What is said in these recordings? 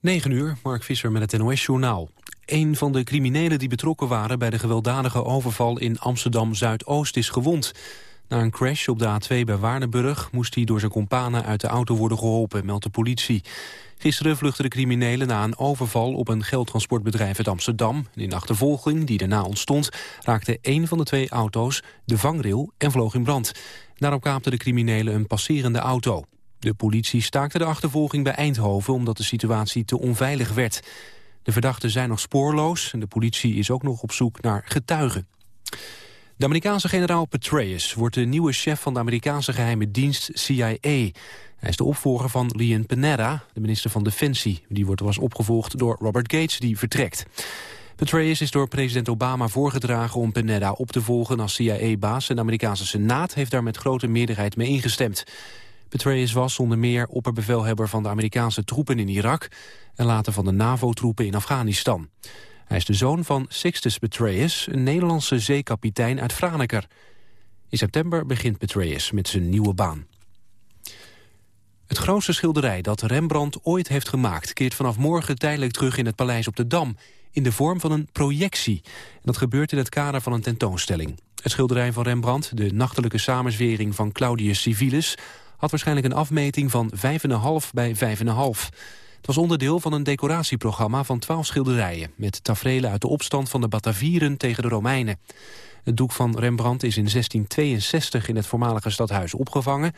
9 uur, Mark Visser met het NOS-journaal. Een van de criminelen die betrokken waren bij de gewelddadige overval in Amsterdam-Zuidoost is gewond. Na een crash op de A2 bij Waardenburg moest hij door zijn kompanen uit de auto worden geholpen, meldt de politie. Gisteren vluchtten de criminelen na een overval op een geldtransportbedrijf uit Amsterdam. In de achtervolging die daarna ontstond raakte één van de twee auto's de vangrail en vloog in brand. Daarop kaapten de criminelen een passerende auto. De politie staakte de achtervolging bij Eindhoven omdat de situatie te onveilig werd. De verdachten zijn nog spoorloos en de politie is ook nog op zoek naar getuigen. De Amerikaanse generaal Petraeus wordt de nieuwe chef van de Amerikaanse geheime dienst CIA. Hij is de opvolger van Leon Panetta, de minister van Defensie. Die wordt was opgevolgd door Robert Gates, die vertrekt. Petraeus is door president Obama voorgedragen om Panetta op te volgen als CIA-baas... en de Amerikaanse Senaat heeft daar met grote meerderheid mee ingestemd. Petraeus was onder meer opperbevelhebber van de Amerikaanse troepen in Irak... en later van de NAVO-troepen in Afghanistan. Hij is de zoon van Sixtus Petraeus, een Nederlandse zeekapitein uit Franeker. In september begint Petraeus met zijn nieuwe baan. Het grootste schilderij dat Rembrandt ooit heeft gemaakt... keert vanaf morgen tijdelijk terug in het Paleis op de Dam... in de vorm van een projectie. En dat gebeurt in het kader van een tentoonstelling. Het schilderij van Rembrandt, de nachtelijke samenzwering van Claudius Civilis had waarschijnlijk een afmeting van 5,5 bij 5,5. Het was onderdeel van een decoratieprogramma van 12 schilderijen... met tafereelen uit de opstand van de Batavieren tegen de Romeinen. Het doek van Rembrandt is in 1662 in het voormalige stadhuis opgevangen...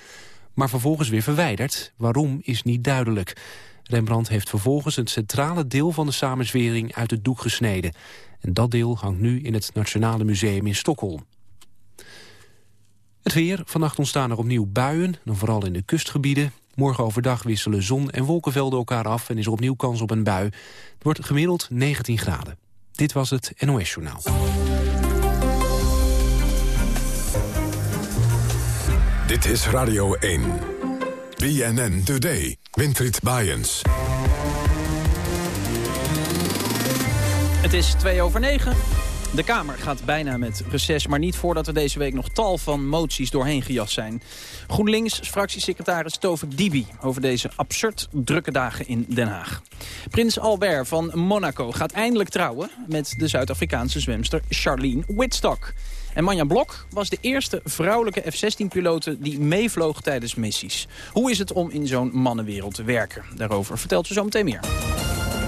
maar vervolgens weer verwijderd. Waarom is niet duidelijk. Rembrandt heeft vervolgens het centrale deel van de samenzwering uit het doek gesneden. En dat deel hangt nu in het Nationale Museum in Stockholm. Het weer. Vannacht ontstaan er opnieuw buien, dan vooral in de kustgebieden. Morgen overdag wisselen zon en wolkenvelden elkaar af... en is er opnieuw kans op een bui. Het wordt gemiddeld 19 graden. Dit was het NOS Journaal. Dit is Radio 1. BNN Today. Winfried Bajens. Het is twee over negen. De Kamer gaat bijna met reces, maar niet voordat er deze week nog tal van moties doorheen gejast zijn. GroenLinks fractiesecretaris Tovik Dibi over deze absurd drukke dagen in Den Haag. Prins Albert van Monaco gaat eindelijk trouwen met de Zuid-Afrikaanse zwemster Charlene Whitstock. En Manja Blok was de eerste vrouwelijke F-16-pilote die meevloog tijdens missies. Hoe is het om in zo'n mannenwereld te werken? Daarover vertelt ze zo meteen meer.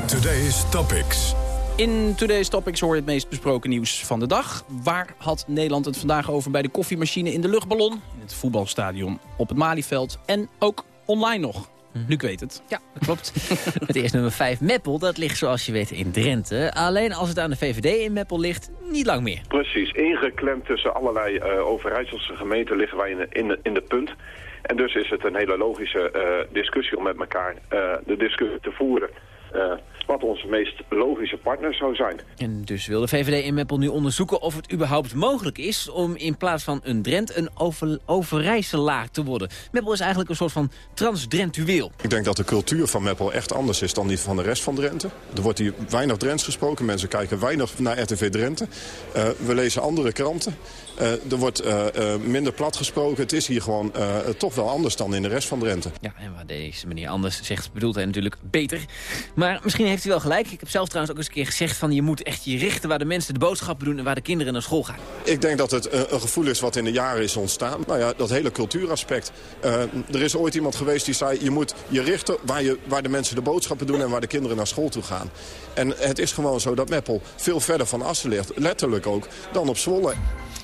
Today's Topics. In Today's Topics hoor je het meest besproken nieuws van de dag. Waar had Nederland het vandaag over bij de koffiemachine in de luchtballon? In het voetbalstadion op het Malieveld en ook online nog. Nu ik weet het. Ja, dat klopt. het eerste nummer 5, Meppel, dat ligt zoals je weet in Drenthe. Alleen als het aan de VVD in Meppel ligt, niet lang meer. Precies, ingeklemd tussen allerlei uh, Overijsselse gemeenten liggen wij in de, in, de, in de punt. En dus is het een hele logische uh, discussie om met elkaar uh, de discussie te voeren wat onze meest logische partner zou zijn. En dus wil de VVD in Meppel nu onderzoeken of het überhaupt mogelijk is... om in plaats van een Drent een over, Overijsselaar te worden. Meppel is eigenlijk een soort van transdrentueel. Ik denk dat de cultuur van Meppel echt anders is dan die van de rest van Drenthe. Er wordt hier weinig Drents gesproken. Mensen kijken weinig naar RTV Drenthe. Uh, we lezen andere kranten. Uh, er wordt uh, minder plat gesproken. Het is hier gewoon toch wel anders dan in de rest van Drenthe. Ja, en waar deze meneer anders zegt, bedoelt hij natuurlijk beter. Maar misschien heeft u wel gelijk. Ik heb zelf trouwens ook eens een keer gezegd van je moet echt je richten waar de mensen de boodschappen doen en waar de kinderen naar school gaan. Ik denk dat het een, gevoel is wat in de jaren is ontstaan. Nou ja, dat hele cultuuraspect. Er is ooit iemand geweest die zei je moet je richten waar, je, waar de mensen de boodschappen doen en waar de kinderen naar school toe gaan. En het is gewoon zo dat Meppel veel verder van Assen ligt, letterlijk ook, dan op Zwolle.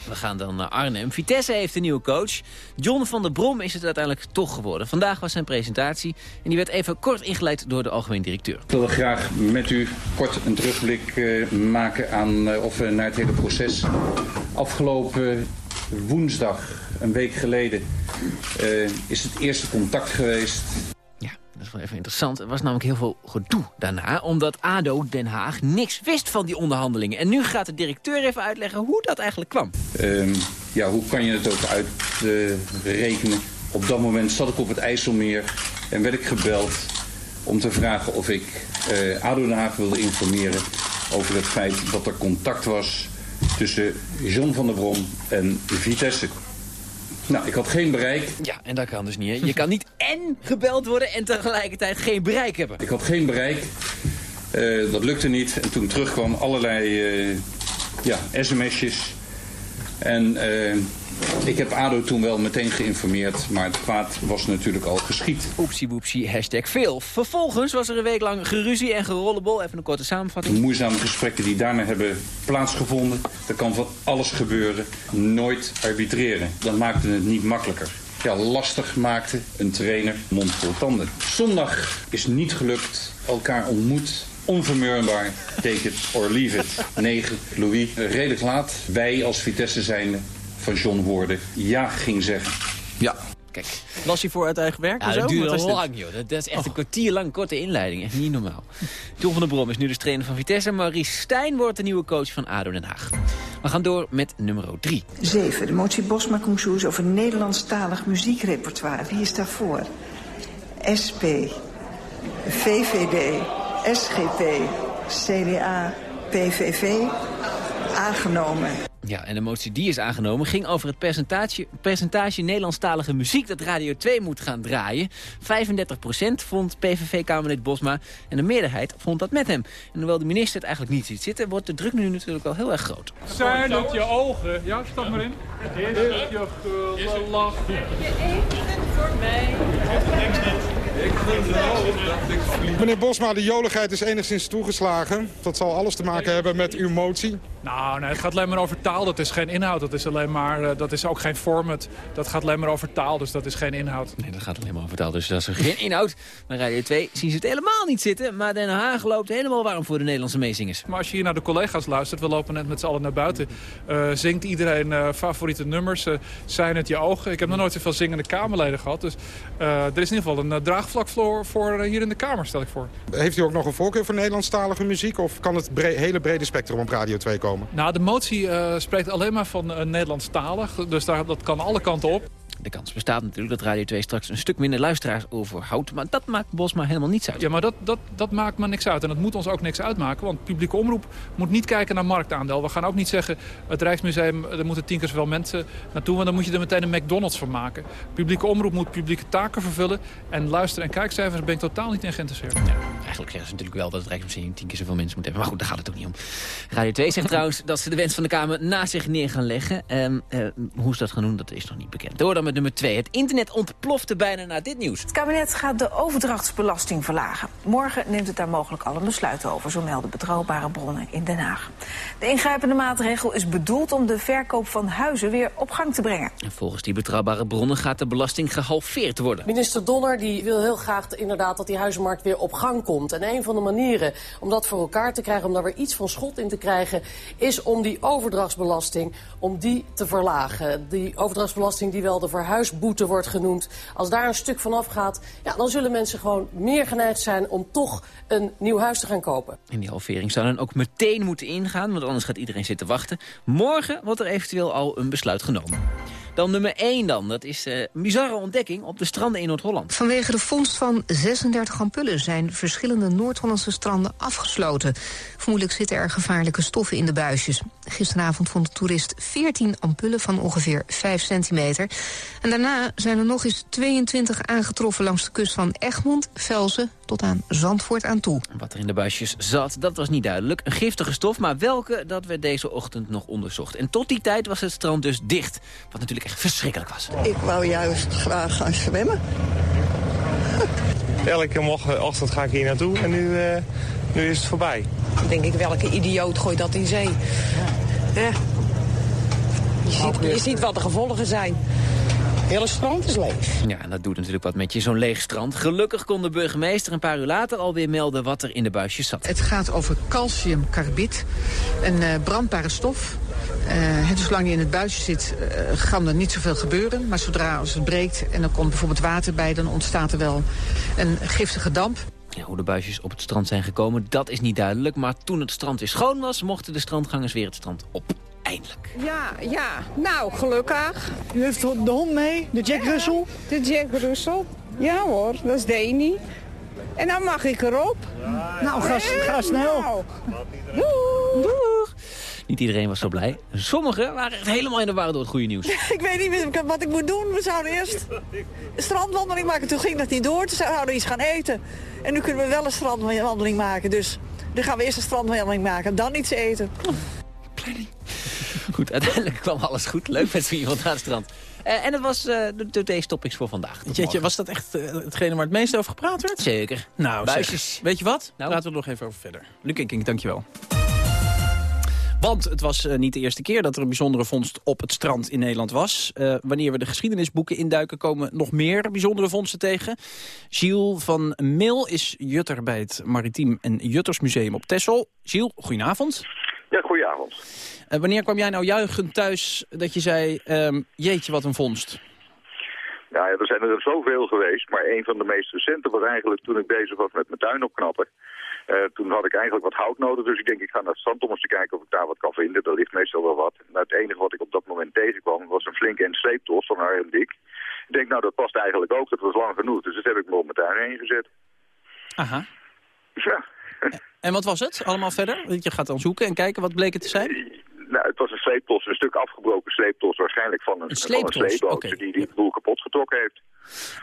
We gaan dan naar Arnhem. Vitesse heeft een nieuwe coach. John van der Brom is het uiteindelijk toch geworden. Vandaag was zijn presentatie en die werd even kort ingeleid door de algemeen directeur. Ik wil graag met u kort een terugblik uh, maken aan, uh, of, uh, naar het hele proces. Afgelopen woensdag, een week geleden, is het eerste contact geweest dat is wel even interessant. Er was namelijk heel veel gedoe daarna... omdat ADO Den Haag niks wist van die onderhandelingen. En nu gaat de directeur even uitleggen hoe dat eigenlijk kwam. Um, ja, hoe kan je het ook uitrekenen? Op dat moment zat ik op het IJsselmeer en werd ik gebeld om te vragen of ik uh, ADO Den Haag wilde informeren... over het feit dat er contact was tussen John van der Brom en Vitesse. Nou, ik had geen bereik. Ja, en dat kan dus niet. Hè? Je kan niet en gebeld worden en tegelijkertijd geen bereik hebben. Ik had geen bereik. Uh, dat lukte niet. En toen terugkwam allerlei uh, ja, sms'jes. En uh, ik heb ADO toen wel meteen geïnformeerd, maar het kwaad was natuurlijk al geschied. Oepsie woepsie, hashtag veel. Vervolgens was er een week lang geruzie en gerollebol. Even een korte samenvatting. De moeizame gesprekken die daarna hebben plaatsgevonden. Er kan van alles gebeuren. Nooit arbitreren. Dat maakte het niet makkelijker. Ja, lastig maakte een trainer mond vol tanden. Zondag is niet gelukt. Elkaar ontmoet onvermurbaar. Take it or leave it. 9. Louis, redelijk laat. Wij als Vitesse zijnde van John hoorde ja ging zeggen. Ja. Kijk. Was hij voor uit eigen werk? Ja, dat duurde al lang, joh. Dat, is echt een kwartier lang korte inleiding. Echt niet normaal. John van der Brom is nu de trainer van Vitesse. Maurice Stijn wordt de nieuwe coach van ADO Den Haag. We gaan door met nummer 3. 7. De motie bosma Consjoes over Nederlandstalig muziekrepertoire. Wie is daarvoor? SP, VVD, SGP, CDA, PVV. Aangenomen. Ja, en de motie die is aangenomen ging over het percentage, percentage Nederlandstalige muziek dat Radio 2 moet gaan draaien. 35% vond PVV-Kamerlid Bosma en de meerderheid vond dat met hem. En hoewel de minister het eigenlijk niet ziet zitten, wordt de druk nu natuurlijk al heel erg groot. Zijn het je ogen? Ja, stap maar in. Is het je gullen Je eten voor mij. Meneer Bosma, de joligheid is enigszins toegeslagen. Dat zal alles te maken hebben met uw motie. Nou, nee, het gaat alleen maar over taal. Dat is geen inhoud. Dat is, alleen maar, uh, dat is ook geen format. Dat gaat alleen maar over taal, dus dat is geen inhoud. Nee, dat gaat alleen maar over taal, dus dat is geen inhoud. Maar Radio 2 zien ze het helemaal niet zitten. Maar Den Haag loopt helemaal warm voor de Nederlandse meezingers. Maar als je hier naar de collega's luistert, we lopen net met z'n allen naar buiten. Uh, zingt iedereen uh, favoriete nummers? zijn het je ogen? Ik heb nog nooit zoveel zingende Kamerleden gehad. Dus er is in ieder geval een draagvlak voor, voor hier in de Kamer, stel ik voor. Heeft u ook nog een voorkeur voor Nederlandstalige muziek? Of kan het hele brede spectrum op Radio 2 komen? Nou, de motie uh, spreekt alleen maar van uh, Nederlandstalig. Dus daar, dat kan alle kanten op. De kans bestaat natuurlijk dat Radio 2 straks een stuk minder luisteraars overhoudt. Maar dat maakt Bosma helemaal niets uit. Ja, maar dat, dat, dat maakt maar niks uit. En dat moet ons ook niks uitmaken. Want publieke omroep moet niet kijken naar marktaandeel. We gaan ook niet zeggen, het Rijksmuseum, er moeten tien keer zoveel mensen naartoe. Want dan moet je er meteen een McDonald's van maken. Publieke omroep moet publieke taken vervullen. En luisteren en kijkcijfers ben ik totaal niet in geïnteresseerd. Ja, eigenlijk zeggen ze natuurlijk wel dat het Rijksmuseum tien keer zoveel mensen moet hebben. Maar goed, daar gaat het ook niet om. Radio 2 zegt trouwens dat ze de wens van de Kamer na zich neer gaan leggen. Um, uh, hoe is dat genoemd? Dat is nog niet bekend. Door dan met nummer 2. Het internet ontplofte bijna na dit nieuws. Het kabinet gaat de overdrachtsbelasting verlagen. Morgen neemt het daar mogelijk al een besluit over, zo melden betrouwbare bronnen in Den Haag. De ingrijpende maatregel is bedoeld om de verkoop van huizen weer op gang te brengen. En volgens die betrouwbare bronnen gaat de belasting gehalveerd worden. Minister Donner die wil heel graag inderdaad dat die huizenmarkt weer op gang komt. En een van de manieren om dat voor elkaar te krijgen, om daar weer iets van schot in te krijgen, is om die overdrachtsbelasting om die te verlagen. Die overdrachtsbelasting die wel de verhuisboete wordt genoemd. Als daar een stuk van afgaat, ja, dan zullen mensen gewoon meer geneigd zijn om toch een nieuw huis te gaan kopen. En die halvering zou dan ook meteen moeten ingaan, want anders gaat iedereen zitten wachten. Morgen wordt er eventueel al een besluit genomen. Dan nummer 1 dan. Dat is een bizarre ontdekking op de stranden in Noord-Holland. Vanwege de vondst van 36 ampullen zijn verschillende Noord-Hollandse stranden afgesloten. Vermoedelijk zitten er gevaarlijke stoffen in de buisjes. Gisteravond vond de toerist 14 ampullen van ongeveer 5 centimeter. En daarna zijn er nog eens 22 aangetroffen langs de kust van Egmond, Velzen tot aan Zandvoort aan toe. Wat er in de buisjes zat, dat was niet duidelijk. Een giftige stof, maar welke, dat werd deze ochtend nog onderzocht. En tot die tijd was het strand dus dicht. Wat natuurlijk echt verschrikkelijk was. Ik wou juist graag gaan zwemmen. Elke ochtend ga ik hier naartoe en nu, uh, nu is het voorbij. Dan denk ik, welke idioot gooit dat in zee? Ja. Je, ziet, je ziet wat de gevolgen zijn hele strand is leeg. Ja, en dat doet natuurlijk wat met je, zo'n leeg strand. Gelukkig kon de burgemeester een paar uur later alweer melden wat er in de buisjes zat. Het gaat over calciumcarbid, een uh, brandbare stof. Uh, zolang die in het buisje zit, uh, kan er niet zoveel gebeuren. Maar zodra als het breekt en er komt bijvoorbeeld water bij... dan ontstaat er wel een giftige damp. Ja, hoe de buisjes op het strand zijn gekomen, dat is niet duidelijk. Maar toen het strand weer schoon was, mochten de strandgangers weer het strand op. Eindelijk. Ja, ja. Nou, gelukkig. U heeft de hond mee, de Jack Russell? De Jack Russell. Ja hoor, dat is Dani. En dan mag ik erop. nou, ga, ga snel. Nou. Doeg. Doeg. Niet iedereen was zo blij. Sommigen waren echt helemaal in de war door het goede nieuws. ik weet niet meer wat ik moet doen. We zouden eerst een strandwandeling maken. Toen ging dat niet door. Toen zouden we iets gaan eten. En nu kunnen we wel een strandwandeling maken. Dus dan gaan we eerst een strandwandeling maken. Dan iets eten. Goed, uiteindelijk kwam alles goed. Leuk met z'n iemand aan het strand. Eh, en het was uh, de Today's Topics voor vandaag. Jeetje, was dat echt uh, hetgene waar het meest over gepraat werd? Zeker. Nou, Buisjes. Zeg, weet je wat? Nou. Laten we er nog even over verder. Luc Kink, dankjewel. Want het was niet de eerste keer dat er een bijzondere vondst op het strand in Nederland was. wanneer we de geschiedenisboeken induiken komen nog meer bijzondere vondsten tegen. Gilles van Mil is jutter bij het Maritiem en Juttersmuseum op Texel. Gilles, goedenavond. Ja, goedenavond. Uh, wanneer kwam jij nou juichend thuis dat je zei, um, jeetje wat een vondst? Ja, er zijn er zoveel geweest, maar een van de meest recente was eigenlijk toen ik bezig was met mijn tuin opknappen. Uh, toen had ik eigenlijk wat hout nodig, dus ik denk ik ga naar het strand om eens te kijken of ik daar wat kan vinden. Daar ligt meestal wel wat. Nou, het enige wat ik op dat moment tegenkwam was een flinke en sleeptos van haar en dik. Ik denk, nou dat past eigenlijk ook, dat was lang genoeg, dus dat heb ik me op mijn tuin heen gezet. Aha. Ja. En wat was het allemaal verder? Je gaat dan zoeken en kijken, wat bleek het te zijn? Nou, het was een sleeptos, een stuk afgebroken sleeptos, waarschijnlijk van een, een sleeptos, van een sleepboot okay. die die boel kapot getrokken heeft.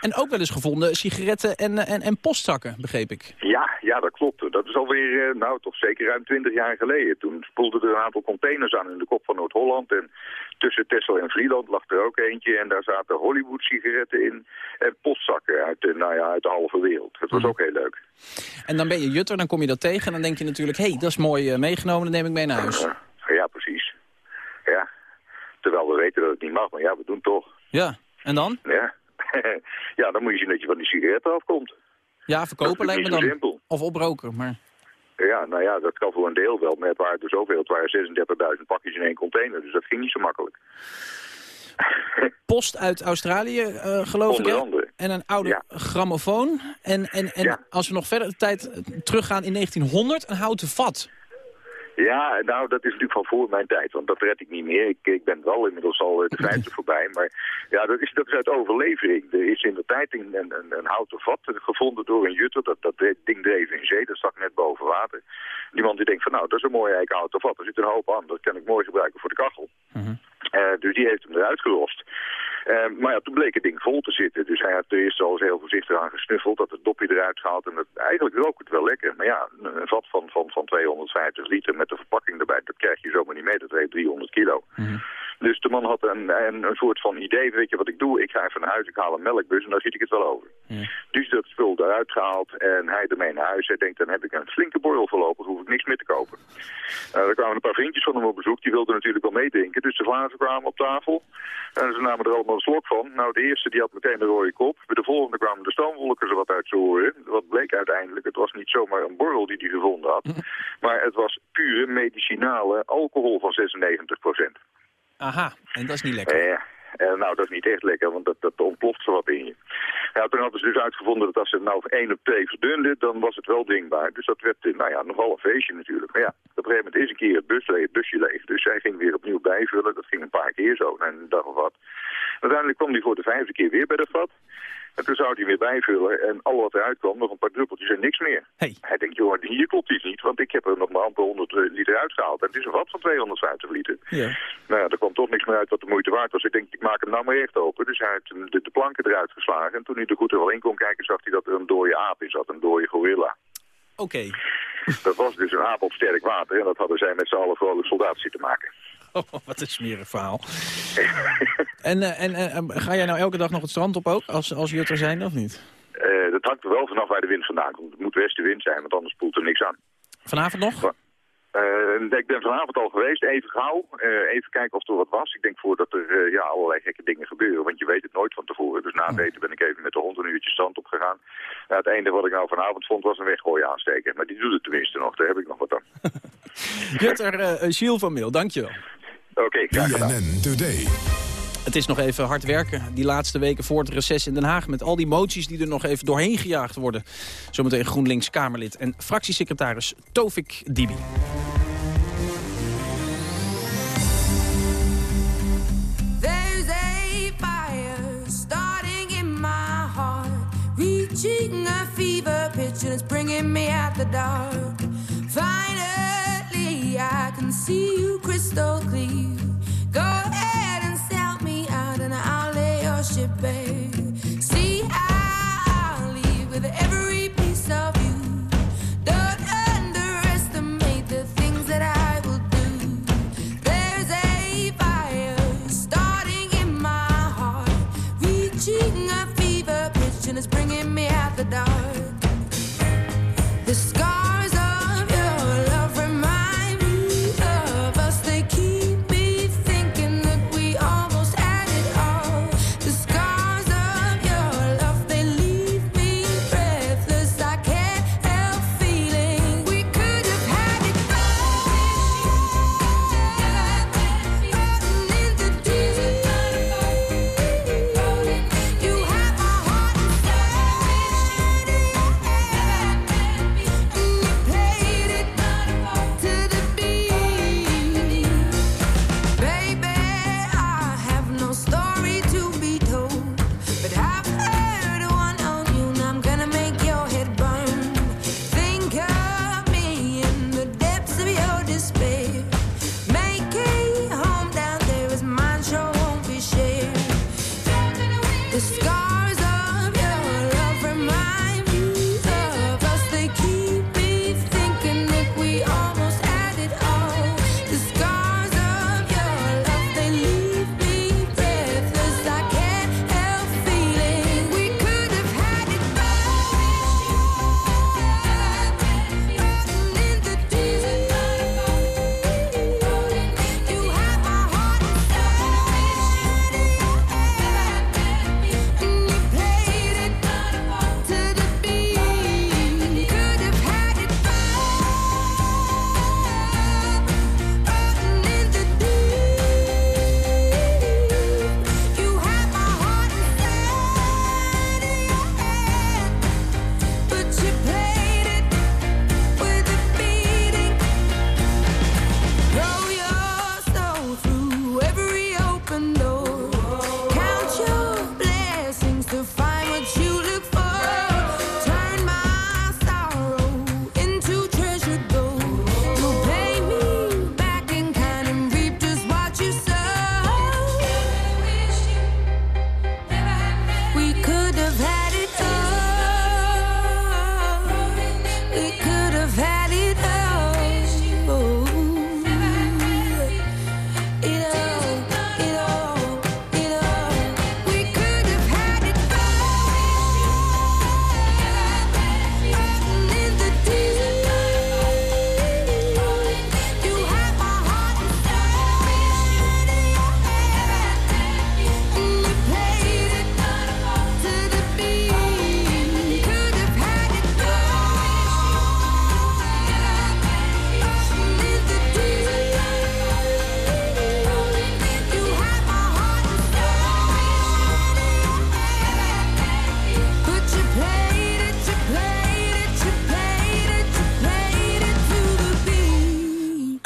En ook wel eens gevonden sigaretten en, en, en postzakken, begreep ik. Ja, ja, dat klopt. Dat is alweer, uh, nou toch zeker ruim twintig jaar geleden. Toen spoelden er een aantal containers aan in de kop van Noord-Holland. En tussen Texel en Vlieland lag er ook eentje. En daar zaten Hollywood-sigaretten in en postzakken uit de, nou ja, uit de halve wereld. Dat was mm. ook heel leuk. En dan ben je jutter, dan kom je dat tegen en dan denk je natuurlijk... hé, hey, dat is mooi uh, meegenomen, dan neem ik mee naar huis. Ja, precies. Ja. Terwijl we weten dat het niet mag, maar ja, we doen het toch. Ja, en dan? Ja. ja, dan moet je zien dat je van die sigaretten afkomt. Ja, verkopen lijkt me dan. Simpel. Of oproken, maar... Ja, nou ja, dat kan voor een deel wel. Maar het waren er zoveel. Het waren 36.000 pakjes in één container. Dus dat ging niet zo makkelijk. Post uit Australië, uh, geloof Onder ik. Andere. En een oude ja. grammofoon. En, en, en ja. als we nog verder de tijd teruggaan in 1900, een houten vat. Ja, nou, dat is natuurlijk van voor mijn tijd, want dat red ik niet meer. Ik, ik ben wel inmiddels al de vijfde voorbij, maar ja, dat is, dat is uit overlevering. Er is in de tijd een, een, een houten vat gevonden door een jutter. Dat, dat ding dreef in zee, dat stak net boven water. Iemand die denkt van, nou, dat is een mooi eiken houten vat. Er zit een hoop aan, dat kan ik mooi gebruiken voor de kachel. Mm -hmm. Uh, dus die heeft hem eruit gelost. Uh, maar ja, toen bleek het ding vol te zitten. Dus hij had er eerst al eens heel voorzichtig aan gesnuffeld, dat het dopje eruit gehaald. En het, eigenlijk rook het wel lekker. Maar ja, een vat van, van, van 250 liter met de verpakking erbij, dat krijg je zomaar niet mee. Dat weegt 300 kilo. -hmm. Dus de man had een, een, een, soort van idee, weet je wat ik doe? Ik ga even naar huis, ik haal een melkbus en dan schiet ik het wel over. Ja. Dus dat spul eruit gehaald en hij ermee naar huis. Hij denkt, dan heb ik een flinke borrel voorlopig, hoef ik niks meer te kopen. Uh, er kwamen een paar vriendjes van hem op bezoek, die wilden natuurlijk wel meedrinken. Dus de glazen kwamen op tafel en ze namen er allemaal een slok van. Nou, de eerste die had meteen een rode kop. Bij de volgende kwamen de stoomwolken er wat uit zijn oren. Wat bleek uiteindelijk, het was niet zomaar een borrel die hij gevonden had. Maar het was pure medicinale alcohol van 96 procent. Aha, en dat is niet lekker. Uh, uh, nou, dat is niet echt lekker, want dat, dat ontploft zo wat in je. Ja, toen hadden ze dus uitgevonden dat als ze nou één op twee verdunden, dan was het wel drinkbaar. Dus dat werd, nou ja, nogal een feestje natuurlijk. Maar ja, op een gegeven moment is een keer het, het busje leeg. Dus zij ging weer opnieuw bijvullen. Dat ging een paar keer zo, en een dag of wat. Uiteindelijk kwam hij voor de vijfde keer weer bij de vat. En toen zou hij weer bijvullen en al wat eruit kwam, nog een paar druppeltjes en niks meer. Hey. Hij denkt, joh, hier klopt iets niet, want ik heb er nog maar amper 100 liter uitgehaald. En het is een vat van 250 liter. Ja. Nou ja, er kwam toch niks meer uit wat de moeite waard was. Ik denk, ik maak hem nou maar echt open. Dus hij heeft de, de planken eruit geslagen. En toen hij er goed er wel in kon kijken, zag hij dat er een dode aap in zat, een dode gorilla. Oké. Okay. Dat was dus een aap op sterk water en dat hadden zij met z'n allen vrolijk soldaat zitten maken. Oh, wat een smerig verhaal. en, uh, en uh, ga jij nou elke dag nog het strand op ook, als, als jutter zijn of niet? Uh, dat hangt er wel vanaf waar de wind vandaan komt. Het moet westenwind zijn, want anders spoelt er niks aan. Vanavond nog? Ik ben vanavond al geweest, even gauw. even kijken of er wat was. Ik denk voordat er ja, allerlei gekke dingen gebeuren, want je weet het nooit van tevoren. Dus na het eten ben ik even met de hond een uurtje strand op gegaan. Nou, het enige wat ik nou vanavond vond was een weggooien aansteken. Maar die doet het tenminste nog, daar heb ik nog wat aan. Jutter Gilles van Meel, dankjewel. Oké, okay, graag gedaan. BNN Today. Het is nog even hard werken, die laatste weken voor het reces in Den Haag... met al die moties die er nog even doorheen gejaagd worden. Zometeen GroenLinks Kamerlid en fractiesecretaris Tovik Dibi. Reaching a fever pitch and it's bringing me out the dark. I can see you crystal clear.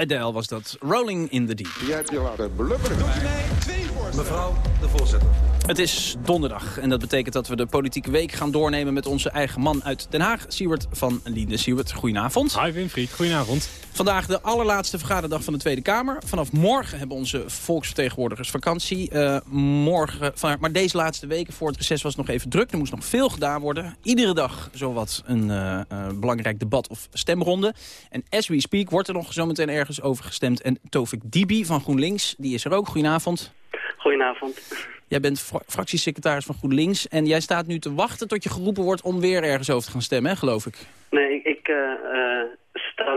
Adele was dat. Rolling in the Deep. Jij hebt je laten blubberen. Mevrouw de voorzitter. Het is donderdag en dat betekent dat we de politieke week gaan doornemen met onze eigen man uit Den Haag, Siewert van Linden. Siewert, goedenavond. Hi Winfried, goedenavond. Vandaag de allerlaatste vergaderdag van de Tweede Kamer. Vanaf morgen hebben onze volksvertegenwoordigers vakantie. Eh, morgen, van, maar deze laatste weken voor het reces was het nog even druk. Er moest nog veel gedaan worden. Iedere dag zowat een eh, eh, belangrijk debat of stemronde. En as we speak wordt er nog zometeen ergens over gestemd. En Tovik Dibi van GroenLinks, die is er ook. Goedenavond. Goedenavond. Jij bent fra- fractiesecretaris van GroenLinks. En jij staat nu te wachten tot je geroepen wordt om weer ergens over te gaan stemmen, hè, geloof ik. Nee, ik, ik, eh,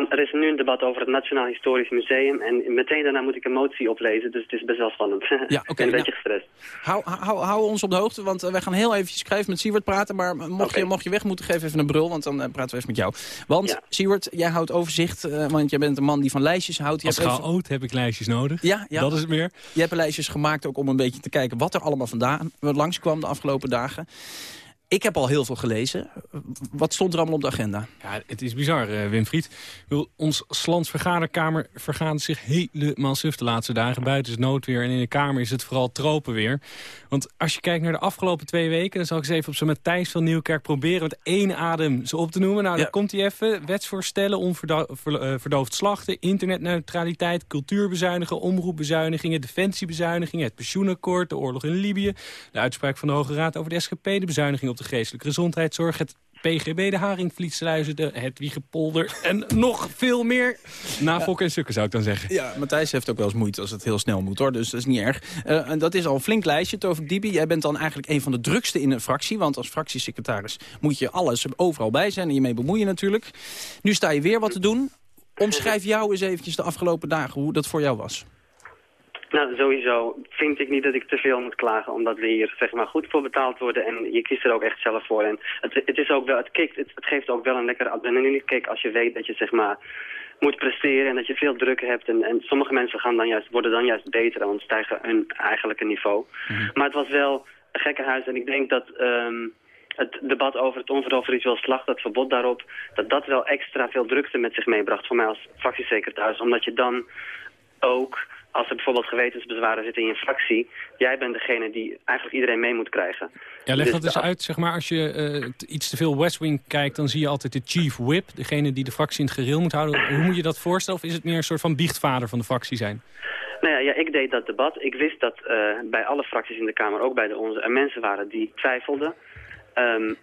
er is nu een debat over het Nationaal Historisch Museum. En meteen daarna moet ik een motie oplezen, dus het is best wel spannend. Ja, oké, een nou- beetje gestrest. Hou, hou, hou ons op de hoogte, want eh, wij gaan heel eventjes schrijven met Siewert praten. Maar mocht, je, mocht je weg moeten, geef even een brul, want dan eh, praten we even met jou. Want Siewert, jij houdt overzicht, eh, want jij bent een man die van lijstjes houdt. Je Als hebt even- heb ik lijstjes nodig. Ja, ja. Dat is het meer. Je hebt lijstjes gemaakt ook om een beetje te kijken wat er allemaal vandaan langskwam de afgelopen dagen. Ik heb al heel veel gelezen. Wat stond er allemaal op de agenda? Ja, het is bizar, uh, Winfried. Bedoel, Ons Slands vergaderkamer vergaat zich helemaal suf de laatste dagen. Buiten is noodweer en in de Kamer is het vooral tropenweer. Want als je kijkt naar de afgelopen twee weken... dan zal ik eens even op zo'n Matthijs van Nieuwkerk proberen... met één adem ze op te noemen. Nou, Ja. dan komt hij even. Wetsvoorstellen, onverdoofd slachten... internetneutraliteit, cultuurbezuinigen... omroepbezuinigingen, defensiebezuinigingen... het pensioenakkoord, de oorlog in Libië... de uitspraak van de Hoge Raad over de SGP... de bezuiniging op de geestelijke gezondheidszorg... het PGB, de Haringvlietsluizen, de Hedwiegepolder en nog veel meer. Na en Sukken zou ik dan zeggen. Ja, Matthijs heeft ook wel eens moeite als het heel snel moet, hoor. Dus dat is niet erg. Eh, en dat is al een flink lijstje, Tovik Dibi. Jij bent dan eigenlijk een van de drukste in een fractie. Want als fractiesecretaris moet je alles overal bij zijn en je mee bemoeien natuurlijk. Nu sta je weer wat te doen. Omschrijf jou eens eventjes de afgelopen dagen hoe dat voor jou was. Nou, sowieso vind ik niet dat ik te veel moet klagen, omdat we hier zeg maar goed voor betaald worden en je kiest er ook echt zelf voor. En het, het is ook wel, het, kikt, het, het geeft ook wel een lekker adrenaline kick als je weet dat je zeg maar moet presteren en dat je veel druk hebt. En, en sommige mensen gaan dan juist, worden dan juist beter en stijgen hun eigenlijke niveau. Maar het was wel een gekkenhuis en ik denk dat ehm, het debat over het onverdoofd ritueel slacht, dat verbod daarop, dat dat wel extra veel drukte met zich meebracht voor mij als fractiesecretaris. Omdat je dan ook, als er bijvoorbeeld gewetensbezwaren zitten in je fractie, jij bent degene die eigenlijk iedereen mee moet krijgen. Ja, leg Dus dat eens uit. Zeg maar, als je eh, iets te veel West Wing kijkt, dan zie je altijd de chief whip. Degene die de fractie in het gereel moet houden. Hoe moet je dat voorstellen? Of is het meer een soort van biechtvader van de fractie zijn? Nou ja, ja, ik deed dat debat. Ik wist dat eh, bij alle fracties in de Kamer, ook bij de onze, er mensen waren die twijfelden. Ehm,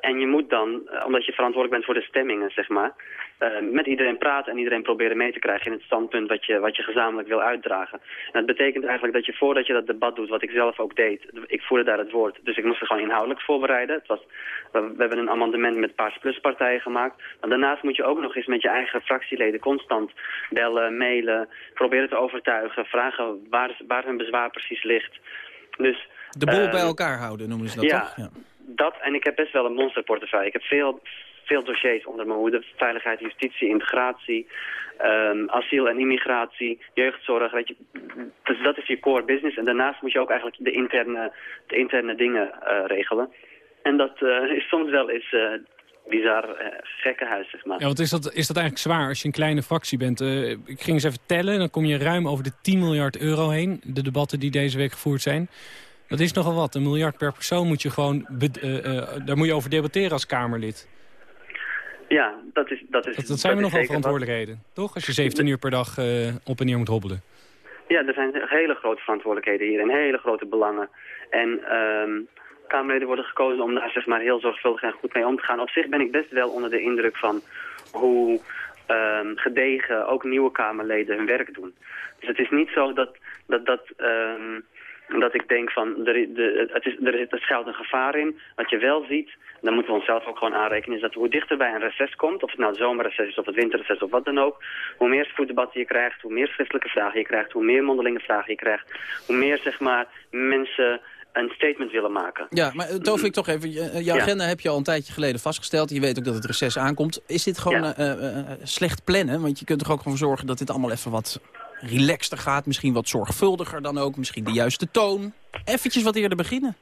en je moet dan, eh, omdat je verantwoordelijk bent voor de stemmingen, zeg maar, eh, met iedereen praten en iedereen proberen mee te krijgen in het standpunt wat je, wat je gezamenlijk wil uitdragen. En dat betekent eigenlijk dat je voordat je dat debat doet, wat ik zelf ook deed, ik voerde daar het woord. Dus ik moest er gewoon inhoudelijk voorbereiden. Het was, we, we hebben een amendement met Paars Plus partijen gemaakt. Maar daarnaast moet je ook nog eens met je eigen fractieleden constant bellen, mailen, proberen te overtuigen, vragen waar, waar hun bezwaar precies ligt. Dus, De boel eh, bij elkaar houden noemen ze dat ja, toch? Ja. dat en ik heb best wel een monsterportefeuille. Ik heb veel, veel dossiers onder mijn hoede. Veiligheid, justitie, integratie, ehm, asiel en immigratie, jeugdzorg. Weet je. Dus dat is je core business. En daarnaast moet je ook eigenlijk de interne, de interne dingen eh, regelen. En dat eh, is soms wel eens eh bizar gekkenhuis, zeg maar. Ja, want is dat, is dat eigenlijk zwaar als je een kleine fractie bent? Ik ging eens even tellen. Dan kom je ruim over de 10 miljard euro heen. De debatten die deze week gevoerd zijn. Dat is nogal wat. Een miljard per persoon moet je gewoon... daar moet je over debatteren als Kamerlid. Ja, dat is... Dat, is, Dat, dat zijn we nogal wat. verantwoordelijkheden. Toch? Als je 17 uur per dag eh, op en neer moet hobbelen. Ja, er zijn hele grote verantwoordelijkheden hier en hele grote belangen. En ehm Kamerleden worden gekozen om daar zeg maar, heel zorgvuldig en goed mee om te gaan. Op zich ben ik best wel onder de indruk van hoe ehm, gedegen ook nieuwe Kamerleden hun werk doen. Dus het is niet zo dat, dat, dat, ehm, dat ik denk van er, de, het is, er, er schuilt een gevaar in. Wat je wel ziet, dan moeten we onszelf ook gewoon aanrekenen, is dat hoe dichter bij een reces komt, of het nou het zomerreces is of het winterreces of wat dan ook, hoe meer spoeddebatten je krijgt, hoe meer schriftelijke vragen je krijgt, hoe meer mondelinge vragen je krijgt, hoe meer zeg maar mensen een statement willen maken. Ja, maar uh, Tovik, toch even. je- uh, jouw Ja. agenda heb je al een tijdje geleden vastgesteld. Je weet ook dat het reces aankomt. Is dit gewoon Ja. eh, eh, eh, slecht plannen? Want je kunt er ook gewoon voor zorgen dat dit allemaal even wat relaxter gaat. Misschien wat zorgvuldiger dan ook. Misschien de juiste toon. Eventjes wat eerder beginnen.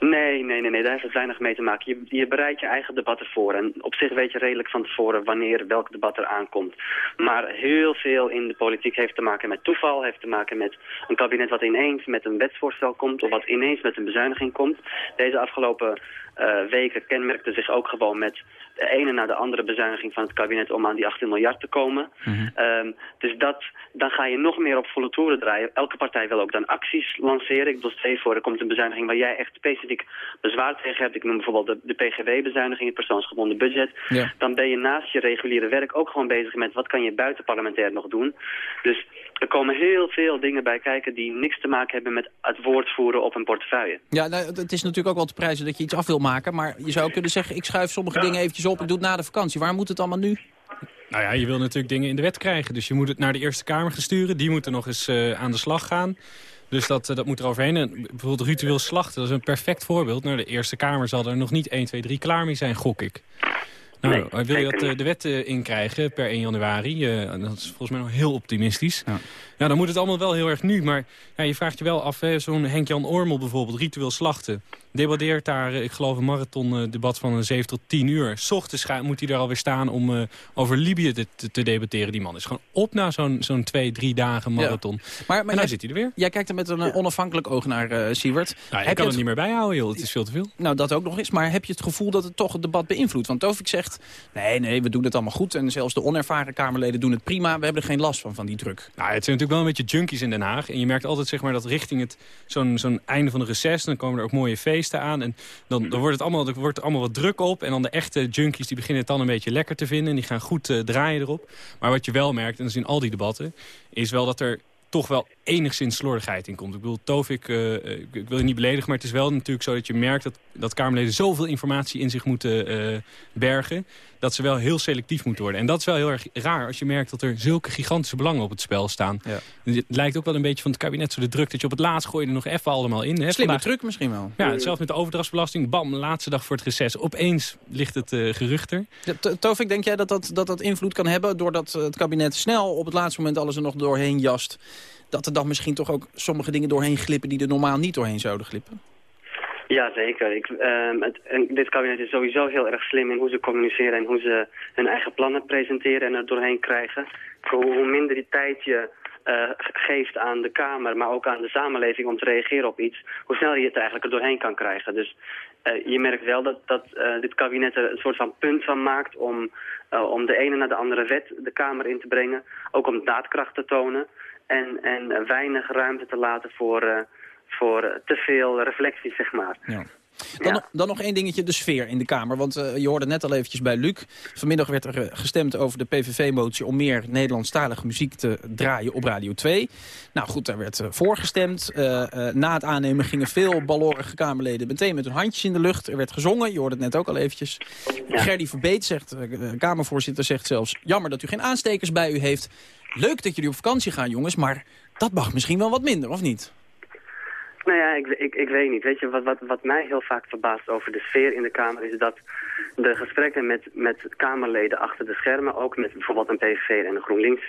Nee, nee, nee, nee, daar heeft het weinig mee te maken. Je, je bereidt je eigen debat ervoor. En op zich weet je redelijk van tevoren wanneer welk debat er aankomt. Maar heel veel in de politiek heeft te maken met toeval. Heeft te maken met een kabinet wat ineens met een wetsvoorstel komt. Of wat ineens met een bezuiniging komt. Deze afgelopen weken kenmerkte zich ook gewoon met de ene na de andere bezuiniging van het kabinet om aan die 18 miljard te komen. Ehm, dus dat, dan ga je nog meer op volle toeren draaien. Elke partij wil ook dan acties lanceren. Ik bedoel, je voor, er komt een bezuiniging waar jij echt specifiek bezwaar tegen hebt. Ik noem bijvoorbeeld de, de PGW-bezuiniging, het persoonsgebonden budget. Ja. Dan ben je naast je reguliere werk ook gewoon bezig met wat kan je buitenparlementair nog doen. Dus er komen heel veel dingen bij kijken die niks te maken hebben met het woord voeren op een portefeuille. Ja, nou, het is natuurlijk ook wel te prijzen dat je iets af wil maken. Maar je zou kunnen zeggen, ik schuif sommige dingen eventjes op. Ik doe het na de vakantie. Waar moet het allemaal nu? Nou ja, je wil natuurlijk dingen in de wet krijgen. Dus je moet het naar de Eerste Kamer gaan sturen. Die moeten nog eens eh, aan de slag gaan. Dus dat, eh, dat moet er overheen. En bijvoorbeeld ritueel slachten, dat is een perfect voorbeeld. Nou, de Eerste Kamer zal er nog niet 1, 2, 3 klaar mee zijn, gok ik. Nou, Nee, wil je dat, eh, de wet eh, inkrijgen per 1 januari? eh, dat is volgens mij nog heel optimistisch. Ja, dan moet het allemaal wel heel erg nu. Maar ja, je vraagt je wel af, zo'n Henk-Jan Ormel bijvoorbeeld, ritueel slachten. Debatteert daar, eh, ik geloof, een marathondebat van een 7 tot 10 uur. S ochtends moet hij daar alweer staan om eh, over Libië te, te- te debatteren. Die man is gewoon op na zo'n zo'n twee, drie dagen marathon. Maar, maar nou jij- zit hij er weer. Jij kijkt er met een eh, onafhankelijk oog naar, eh Siewert. Nou, ik kan het niet meer bijhouden, joh. Het is veel te veel. Nou, dat ook nog eens. Maar heb je het gevoel dat het toch het debat beïnvloedt? Want Tovik zegt, nee, nee, we doen het allemaal goed. En zelfs de onervaren Kamerleden doen het prima. We hebben er geen last van, van die druk. Nou, het zijn natuurlijk wel een beetje junkies in Den Haag. En je merkt altijd zeg maar, dat richting het zo'n zo'n einde van de reces... dan komen er ook mooie feesten aan. En dan, dan wordt het allemaal, er wordt allemaal wat druk op. En dan de echte junkies die beginnen het dan een beetje lekker te vinden. En die gaan goed eh, draaien erop. Maar wat je wel merkt, en dat is in al die debatten... is wel dat er toch wel enigszins slordigheid in komt. Ik bedoel, Tovik, eh, ik, ik wil je niet beledigen... maar het is wel natuurlijk zo dat je merkt... dat, dat Kamerleden zoveel informatie in zich moeten eh, bergen... dat ze wel heel selectief moeten worden. En dat is wel heel erg raar als je merkt dat er zulke gigantische belangen op het spel staan. Dus Het lijkt ook wel een beetje van het kabinet zo de druk... dat je op het laatst gooi je er nog even allemaal in. Hè. Slimme truc misschien wel. Ja, zelfs met de overdrachtsbelasting. Bam, laatste dag voor het reces. Opeens ligt het eh geruchter. Ja, Tovik, denk jij dat dat, dat dat invloed kan hebben... doordat het kabinet snel op het laatste moment alles er nog doorheen jast... dat er dan misschien toch ook sommige dingen doorheen glippen... die er normaal niet doorheen zouden glippen? Ja, zeker. Ik, ehm, het, dit kabinet is sowieso heel erg slim in hoe ze communiceren en hoe ze hun eigen plannen presenteren en er doorheen krijgen. Hoe, minder die tijd je eh, geeft aan de Kamer, maar ook aan de samenleving om te reageren op iets, hoe sneller je het eigenlijk er doorheen kan krijgen. Dus eh, je merkt wel dat, dat eh, dit kabinet er een soort van punt van maakt om, om de ene naar de andere wet de Kamer in te brengen. Ook om daadkracht te tonen en, en weinig ruimte te laten voor, eh, voor te veel reflectie, zeg maar. Ja. Dan, nog- dan nog één dingetje, de sfeer in de Kamer. Want eh, je hoorde net al eventjes bij Luc. Vanmiddag werd er eh, gestemd over de PVV-motie... om meer Nederlandstalige muziek te draaien op Radio 2. Nou goed, daar werd voorgestemd. Eh, eh, na het aannemen gingen veel balorige Kamerleden... meteen met hun handjes in de lucht. Er werd gezongen, je hoorde het net ook al eventjes. Gerdy Verbeet, zegt, de Kamervoorzitter, zegt zelfs... jammer dat u geen aanstekers bij u heeft. Leuk dat jullie op vakantie gaan, jongens, maar dat mag misschien wel wat minder, of niet? Nou ja, ik, ik, ik weet niet. Weet je, wat, wat, wat mij heel vaak verbaast over de sfeer in de Kamer is dat de gesprekken met, met Kamerleden achter de schermen, ook met bijvoorbeeld een PVV en een GroenLinks,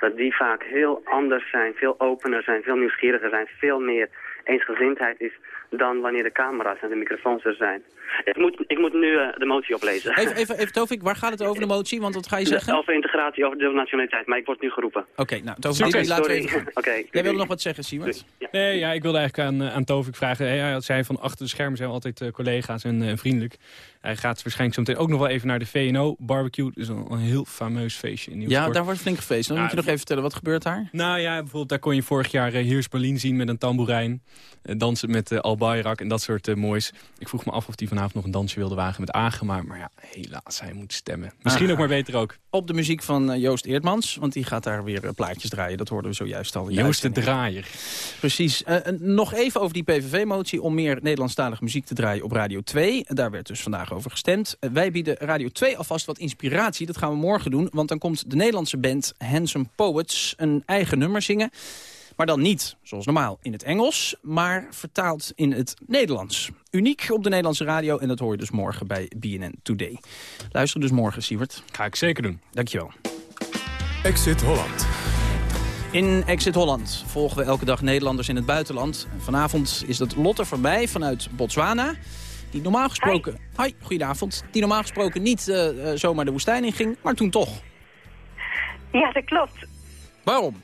dat die vaak heel anders zijn, veel opener zijn, veel nieuwsgieriger zijn, veel meer eensgezindheid is dan wanneer de camera's en de microfoons er zijn. Ik moet, ik moet nu eh, de motie oplezen. Even, even, even Tovik, waar gaat het over de motie? Want wat ga je zeggen? Over integratie, over de nationaliteit, maar ik word nu geroepen. Oké, nou, Tovik, die laten we even. Jij wilde nog wat zeggen, Siewert? Nee, ja, ik wilde eigenlijk aan, eh, aan Tovik vragen. Hij hij zei van achter de schermen zijn we altijd eh, collega's en eh, vriendelijk. Hij gaat waarschijnlijk zo meteen ook nog wel even naar de VNO barbecue. Dus een, een heel fameus feestje in Ja, Nieuwsport. daar wordt flink gefeest. Dan Ja, moet je nog even vertellen, wat gebeurt daar? Nou ja, bijvoorbeeld daar kon je vorig jaar uh, Heers Berlin zien met een tamboerijn. Eh, dansen met uh, Al Bayrak en dat soort uh, moois. Ik vroeg me af of hij vanavond nog een dansje wilde wagen met Agema. Maar ja, helaas, hij moet stemmen. Misschien Ah. ook maar beter ook. Op de muziek van eh, Joost Eertmans, want die gaat daar weer eh, plaatjes draaien. Dat hoorden we zojuist al. Joost de. Draaier. Precies. Eh, eh, nog even over die PVV-motie om meer Nederlandstalige muziek te draaien op Radio 2. Daar werd dus vandaag over gestemd. Eh, wij bieden Radio 2 alvast wat inspiratie. Dat gaan we morgen doen, want dan komt de Nederlandse band Handsome Poets een eigen nummer zingen. Maar dan niet, zoals normaal, in het Engels, maar vertaald in het Nederlands. Uniek op de Nederlandse radio en dat hoor je dus morgen bij BNN Today. Luister dus morgen, Siewert. Ga ik zeker doen. Dankjewel. Exit Holland. In Exit Holland volgen we elke dag Nederlanders in het buitenland. Vanavond is dat Lotte voorbij vanuit Botswana. Die normaal gesproken... Hoi, goedenavond. Die normaal gesproken niet eh, zomaar de woestijn in ging, maar toen toch. Ja, dat klopt. Waarom?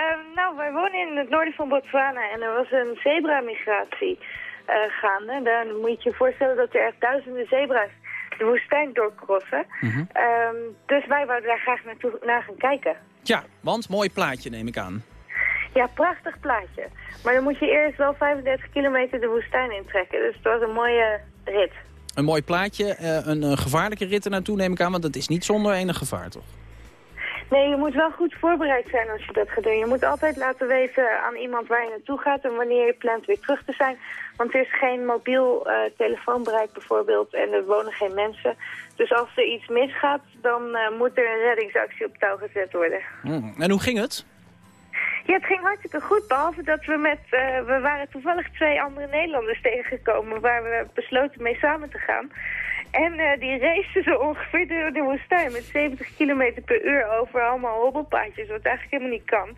Ehm, nou, wij wonen in het noorden van Botswana en er was een zebra-migratie eh, gaande. Dan moet je je voorstellen dat er echt duizenden zebra's de woestijn doorkrossen. Ehm, dus wij wouden daar graag naartoe, naar gaan kijken. Ja, want mooi plaatje neem ik aan. Ja, prachtig plaatje. Maar dan moet je eerst wel 35 kilometer de woestijn intrekken. Dus het was een mooie rit. Een mooi plaatje, eh, een eh, gevaarlijke rit er naartoe neem ik aan, want dat is niet zonder enig gevaar, toch? Nee, je moet wel goed voorbereid zijn als je dat gaat doen. Je moet altijd laten weten aan iemand waar je naartoe gaat en wanneer je plant weer terug te zijn. Want er is geen mobiel eh, telefoonbereik bijvoorbeeld en er wonen geen mensen. Dus als er iets misgaat, dan eh, moet er een reddingsactie op touw gezet worden. Hmm. En hoe ging het? Ja, het ging hartstikke goed, behalve dat we met... eh, we waren toevallig twee andere Nederlanders tegengekomen waar we besloten mee samen te gaan. En eh, die racen zo ongeveer door de woestijn met 70 km per uur over allemaal hobbelpaadjes, wat eigenlijk helemaal niet kan.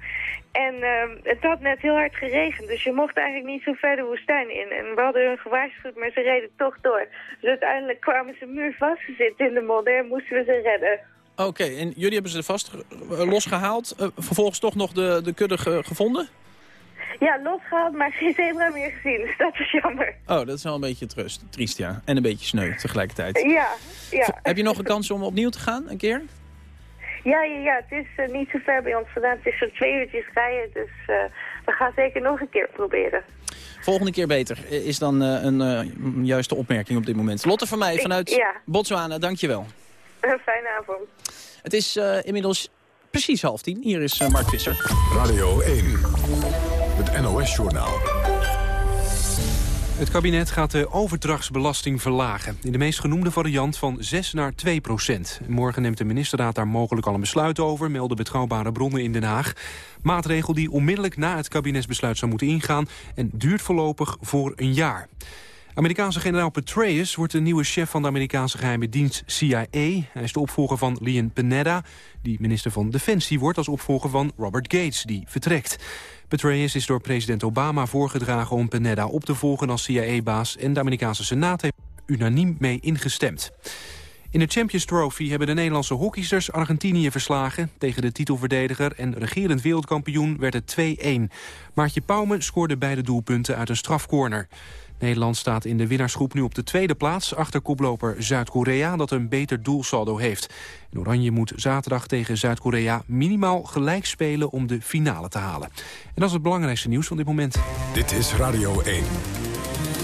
En ehm, het had net heel hard geregend, dus je mocht eigenlijk niet zo ver de woestijn in. En we hadden hun gewaarschuwd, maar ze reden toch door. Dus uiteindelijk kwamen ze muur vastgezitten in de modder en moesten we ze redden. Oké, en jullie hebben ze vast eh, losgehaald. Eh, vervolgens toch nog de, de kudde ge- gevonden? Ja, losgehaald, maar geen zebra meer gezien, dus dat is jammer. Oh, dat is wel een beetje trust, triest, ja. En een beetje sneu tegelijkertijd. Ja, ja. Heb je nog een kans om opnieuw te gaan, een keer? Ja, ja, ja, het is eh, niet zo ver bij ons vandaan. Het is zo'n twee uurtjes rijden, dus eh, we gaan zeker nog een keer proberen. Volgende keer beter, eh, is dan eh, een eh, juiste opmerking op dit moment. Lotte van mij Ik- vanuit ja. Botswana, dankjewel. Een fijne avond. Het is eh, inmiddels precies half tien. Hier is Mark Visser. Radio 1. NOS-journaal. Het kabinet gaat de overdrachtsbelasting verlagen. In de meest genoemde variant van 6 naar 2 procent. Morgen neemt de ministerraad daar mogelijk al een besluit over... melden betrouwbare bronnen in Den Haag. Maatregel die onmiddellijk na het kabinetsbesluit zou moeten ingaan... en duurt voorlopig voor een jaar. Amerikaanse generaal Petraeus wordt de nieuwe chef van de Amerikaanse geheime dienst CIA. Hij is de opvolger van Leon Panetta, die minister van Defensie wordt als opvolger van Robert Gates, die vertrekt. Petraeus is door president Obama voorgedragen om Panetta op te volgen als CIA-baas... en de Amerikaanse Senaat heeft unaniem mee ingestemd. In de Champions Trophy hebben de Nederlandse hockeysters Argentinië verslagen. Tegen de titelverdediger en regerend wereldkampioen werd het 2-1. Maartje Pauwme scoorde beide doelpunten uit een strafcorner. Nederland staat in de winnaarsgroep nu op de tweede plaats... achter koploper Zuid-Korea dat een beter doelsaldo heeft. En Oranje moet zaterdag tegen Zuid-Korea minimaal gelijk spelen... om de finale te halen. En dat is het belangrijkste nieuws van dit moment. Dit is Radio 1.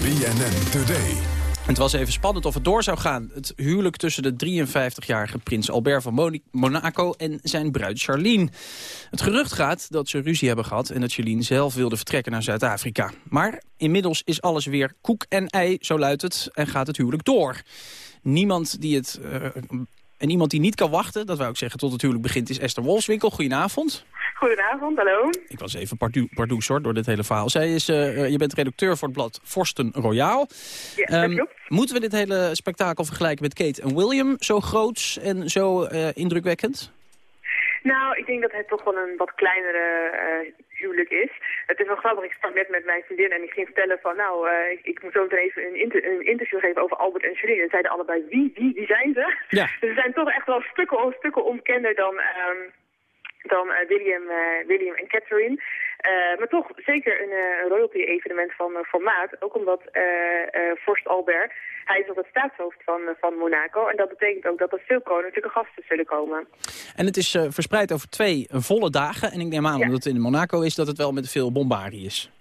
BNN Today. Het was even spannend of het door zou gaan. Het huwelijk tussen de 53-jarige prins Albert van Monaco en zijn bruid Charlene. Het gerucht gaat dat ze ruzie hebben gehad en dat Charlene zelf wilde vertrekken naar Zuid-Afrika. Maar inmiddels is alles weer koek en ei, zo luidt het, en gaat het huwelijk door. Niemand die het... eh, en iemand die niet kan wachten, dat wou ik zeggen, tot het huwelijk begint, is Esther Wolfswinkel. Goedenavond. Goedenavond, hallo. Ik was even pardoe, pardoes hoor, door dit hele verhaal. Zij is, eh, eh, je bent redacteur voor het blad Vorsten Royaal. Ja, Ehm, moeten we dit hele spektakel vergelijken met Kate en William? Zo groots en zo eh, indrukwekkend? Nou, ik denk dat het toch wel een wat kleinere huwelijk is. Het is wel grappig, ik sprak net met mijn vriendin en ik ging vertellen van... nou, ik, ik moet zo meteen even een, inter- een interview geven over Albert en Charlene. En zeiden allebei, wie, wie, wie zijn ze? Ja. Dus ze zijn toch echt wel stukken, stukken onbekender dan... ehm, dan eh, William, eh, William en Catherine. Eh, maar toch zeker een royalty-evenement van formaat. Ook omdat vorst Albert, hij is ook het staatshoofd van, van Monaco. En dat betekent ook dat er veel koninklijke gasten zullen komen. En het is verspreid over twee volle dagen. En ik neem aan, omdat het in Monaco is, dat het wel met veel bombardie is.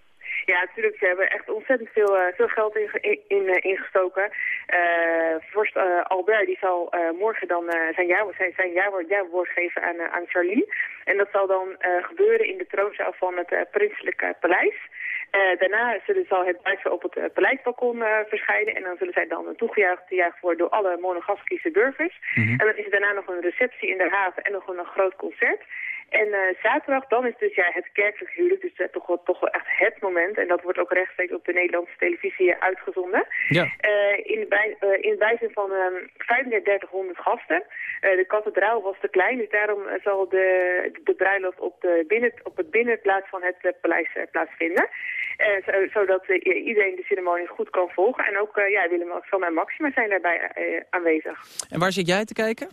Ja, natuurlijk. Ze hebben echt ontzettend veel, eh, veel geld in, in, eh, ingestoken. Eh, vorst Albert die zal morgen dan zijn, jaarwoord, zijn, zijn jaarwoord, jaarwoord geven aan, aan Charlene. En dat zal dan gebeuren in de troonzaal van het prinselijke paleis. Daarna zullen, zal het bruidspaar op het paleisbalkon verschijnen. En dan zullen zij dan uh, toegejuicht gejuicht worden door alle monegaskische burgers. En dan is er daarna nog een receptie in de haven en nog een, een groot concert. En eh, zaterdag, dan is dus ja, het kerkelijk huwelijk, dus toch, wel, toch wel echt het moment. En dat wordt ook rechtstreeks op de Nederlandse televisie eh, uitgezonden. Ja. Eh, in, bij, in het bijzijn van ehm 3500 gasten. Eh, de kathedraal was te klein, dus daarom zal de, de bruiloft op, de binnen, op het binnenplaats van het paleis plaatsvinden. Zo- zodat iedereen de ceremonie goed kan volgen. En ook ja, Willem-Alexander en Maxima zijn daarbij aanwezig. En waar zit jij te kijken?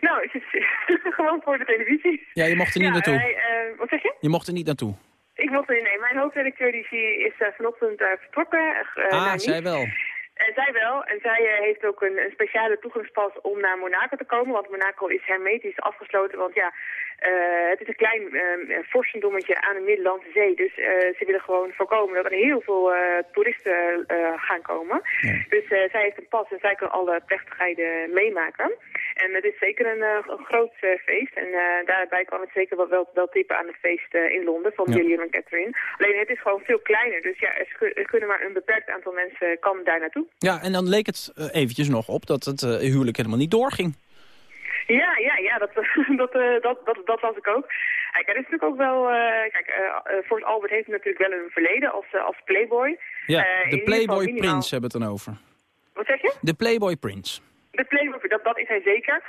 Nou, het is gewoon voor de televisie. Ja, je mocht er niet ja, naartoe. Wij, uh, wat zeg je? Je mocht er niet naartoe. Ik mocht er nee. Mijn hoofdredacteur die is uh, vanochtend uh, vertrokken. ah, zij wel. En zij wel. En zij uh, heeft ook een, een, speciale toegangspas om naar Monaco te komen. Want Monaco is hermetisch afgesloten. Want ja, uh, het is een klein uh, vorstendommetje aan de Middellandse Zee. Dus uh, ze willen gewoon voorkomen dat er heel veel toeristen gaan komen. Ja. Dus zij heeft een pas en zij kan alle plechtigheden meemaken. En het is zeker een, een groot feest. En daarbij kan het zeker wel, wel, wel tippen aan het feest in Londen van ja. William en Catherine. Alleen het is gewoon veel kleiner. Dus ja, er kunnen maar een beperkt aantal mensen kan daar naartoe. Ja, en dan leek het uh, eventjes nog op dat het uh, huwelijk helemaal niet doorging. Ja, ja, ja, dat, dat, uh, dat, dat, dat was ik ook. Kijk, er is natuurlijk ook wel... kijk, Fort Albert heeft natuurlijk wel een verleden als, als playboy. Ja, de playboy prins hebben het dan over. Wat zeg je? De Playboy Prince. De Playboy, dat, dat is hij zeker.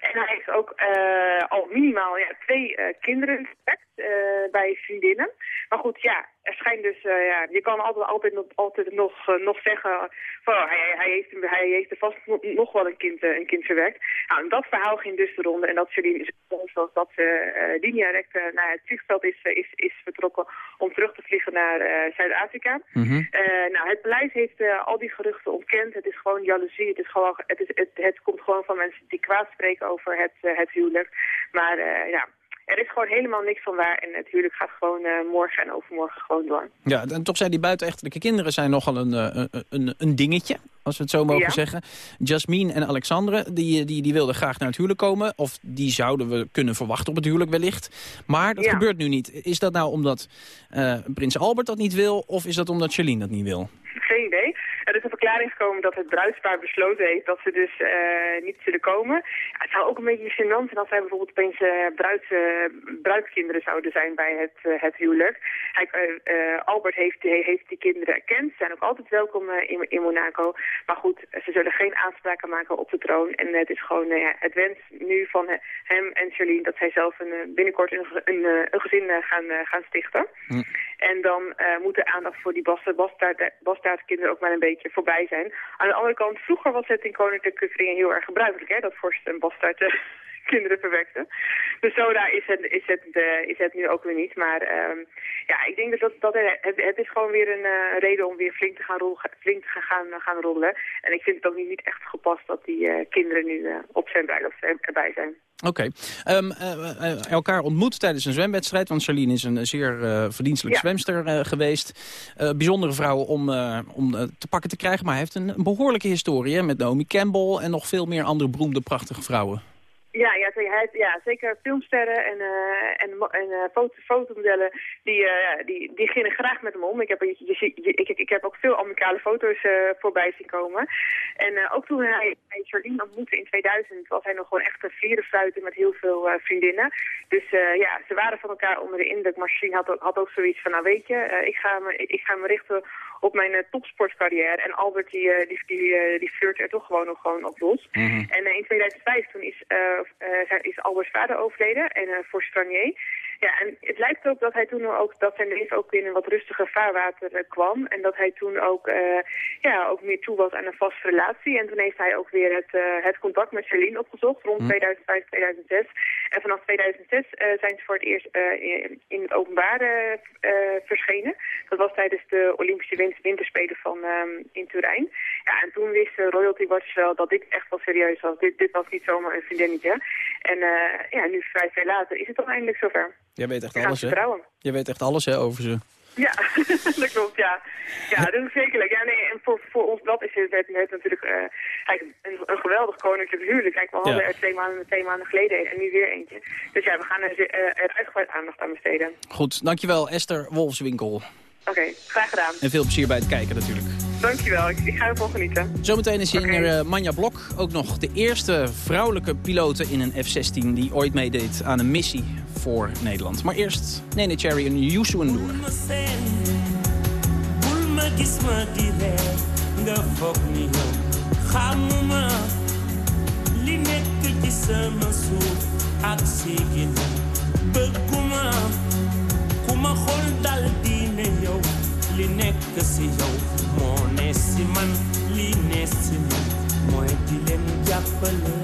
En hij heeft ook eh, al minimaal ja, twee eh, kinderen eh, bij vriendinnen. Maar goed, ja, er schijnt dus, eh, ja, je kan altijd, altijd, nog, altijd nog, eh, nog zeggen van oh, hij, hij, heeft, hij heeft er vast nog, wel een kind, eh, een kind verwerkt. Nou, en dat verhaal ging dus de ronde en dat Celine is zoals dat ze linea recta naar het vliegveld is, is, is vertrokken om terug te vliegen naar Zuid-Afrika. Eh, nou, het beleid heeft al die geruchten ontkend. Het is gewoon jaloezie. Het, is gewoon, het, is, het, het komt gewoon van mensen die kwaad spreken over het, het huwelijk. Maar ja, er is gewoon helemaal niks van waar. En het huwelijk gaat gewoon eh, morgen en overmorgen gewoon door. Ja, en toch zijn die buitenechtelijke kinderen zijn nogal een, eh, een, een, een dingetje, als we het zo mogen Ja. zeggen. Jasmine en Alexandre, die, die, die wilden graag naar het huwelijk komen. Of die zouden we kunnen verwachten op het huwelijk wellicht. Maar dat Ja. gebeurt nu niet. Is dat nou omdat eh, prins Albert dat niet wil, of is dat omdat Charlene dat niet wil? Geen idee. Er is een verklaring gekomen dat het bruidspaar besloten heeft dat ze dus eh, niet zullen komen. Ja, het zou ook een beetje gênant zijn als zij bijvoorbeeld opeens eh bruids, eh, bruidskinderen zouden zijn bij het, het huwelijk. Albert heeft, he- heeft die kinderen erkend. Ze zijn ook altijd welkom in, in Monaco. Maar goed, ze zullen geen aanspraken maken op de troon. En het is gewoon het wens nu van hem en Charlene dat zij zelf een, binnenkort een, een, een gezin gaan, gaan stichten. En dan eh, moet de aandacht voor die basta- bastaard- bastaardkinderen ook maar een beetje voorbij zijn. Aan de andere kant, vroeger was het in koninklijke kringen heel erg gebruikelijk, hè, dat vorst en bastaard eh, kinderen verwekten. Dus zo daar is het, is, het, eh, is het nu ook weer niet. Maar ehm, ja, ik denk dat, dat, dat het, het is gewoon weer een eh, reden om weer flink te gaan, rol, flink te gaan, gaan, gaan rollen. En ik vind het ook niet, niet echt gepast dat die eh, kinderen nu eh, op zijn bruiloft erbij zijn. Oké. Ehm, eh, eh, elkaar ontmoet tijdens een zwemwedstrijd. Want Charlene is een zeer eh, verdienstelijke Ja. zwemster eh, geweest. Eh, bijzondere vrouw om, eh, om eh, te pakken te krijgen. Maar hij heeft een, een behoorlijke historie hè, met Naomi Campbell... en nog veel meer andere beroemde, prachtige vrouwen. Ja, ja, hij, ja zeker filmsterren en, eh, en, en eh, foto, fotomodellen, die, ja, die, die beginnen graag met hem om. Ik heb, je, je, ik, ik heb ook veel amicale foto's voorbij zien komen. En ook toen hij, hij Charlene ontmoette in 2000, was hij nog gewoon echt een vlierenfluiter met heel veel vriendinnen. Dus ja, ze waren van elkaar onder de indruk, maar Charlene had ook, had ook zoiets van, nou weet je, ik, ga me, ik ga me richten op mijn eh, topsportcarrière. En Albert die, eh, die, die, eh, die flirt er toch gewoon nog gewoon op los. En eh, in 2005 toen is, is Alberts vader overleden en voor Stranier. Ja, en het lijkt ook dat hij toen ook, dat zijn leven ook in een wat rustiger vaarwater eh, kwam. En dat hij toen ook, eh, ja, ook meer toe was aan een vaste relatie. En toen heeft hij ook weer het, eh, het contact met Charlene opgezocht rond 2005, 2006. En vanaf 2006 eh, zijn ze voor het eerst in, in het openbaar eh, verschenen. Dat was tijdens de Olympische win- Winterspelen van ehm, in Turijn. Ja, en toen wist de Royalty Watch wel dat dit echt wel serieus was. Dit, dit was niet zomaar een vriendinnetje. En ja, nu vrij veel later is het dan eindelijk zover. Jij weet echt alles, hè? Jij weet echt alles hè, over ze. Ja, dat klopt, ja. Ja, dat is zekerlijk. Ja, nee, en voor, voor ons dat is het, het, het natuurlijk eigenlijk een, een geweldig koninklijk huwelijk. Kijk, we hadden Ja. er twee maanden, twee maanden geleden een en nu weer eentje. Dus ja, we gaan er, er uitgebreid aandacht aan besteden. Goed, dankjewel Esther Wolfswinkel. Oké, graag gedaan. En veel plezier bij het kijken natuurlijk. Dankjewel, ik, ik ga ervan genieten. Zometeen is hier eh, Manja Blok. Ook nog de eerste vrouwelijke pilote in een F-16... die ooit meedeed aan een missie voor Nederland. Maar eerst Nene Cherry en Youssou N'Dour. bëgguma ku ma xool dal di ne yow li nekk si yow moo ne si man li ne si man mooy di leen jàppale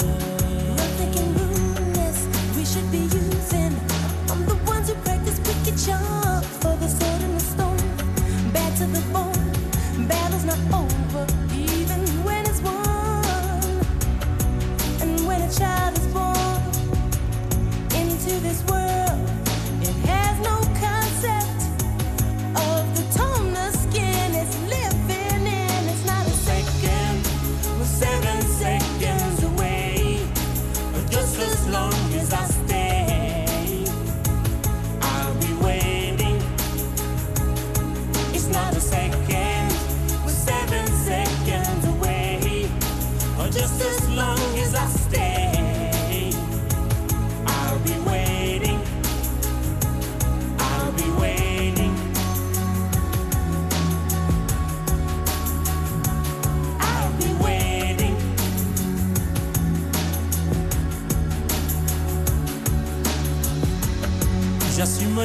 we should be using. I'm the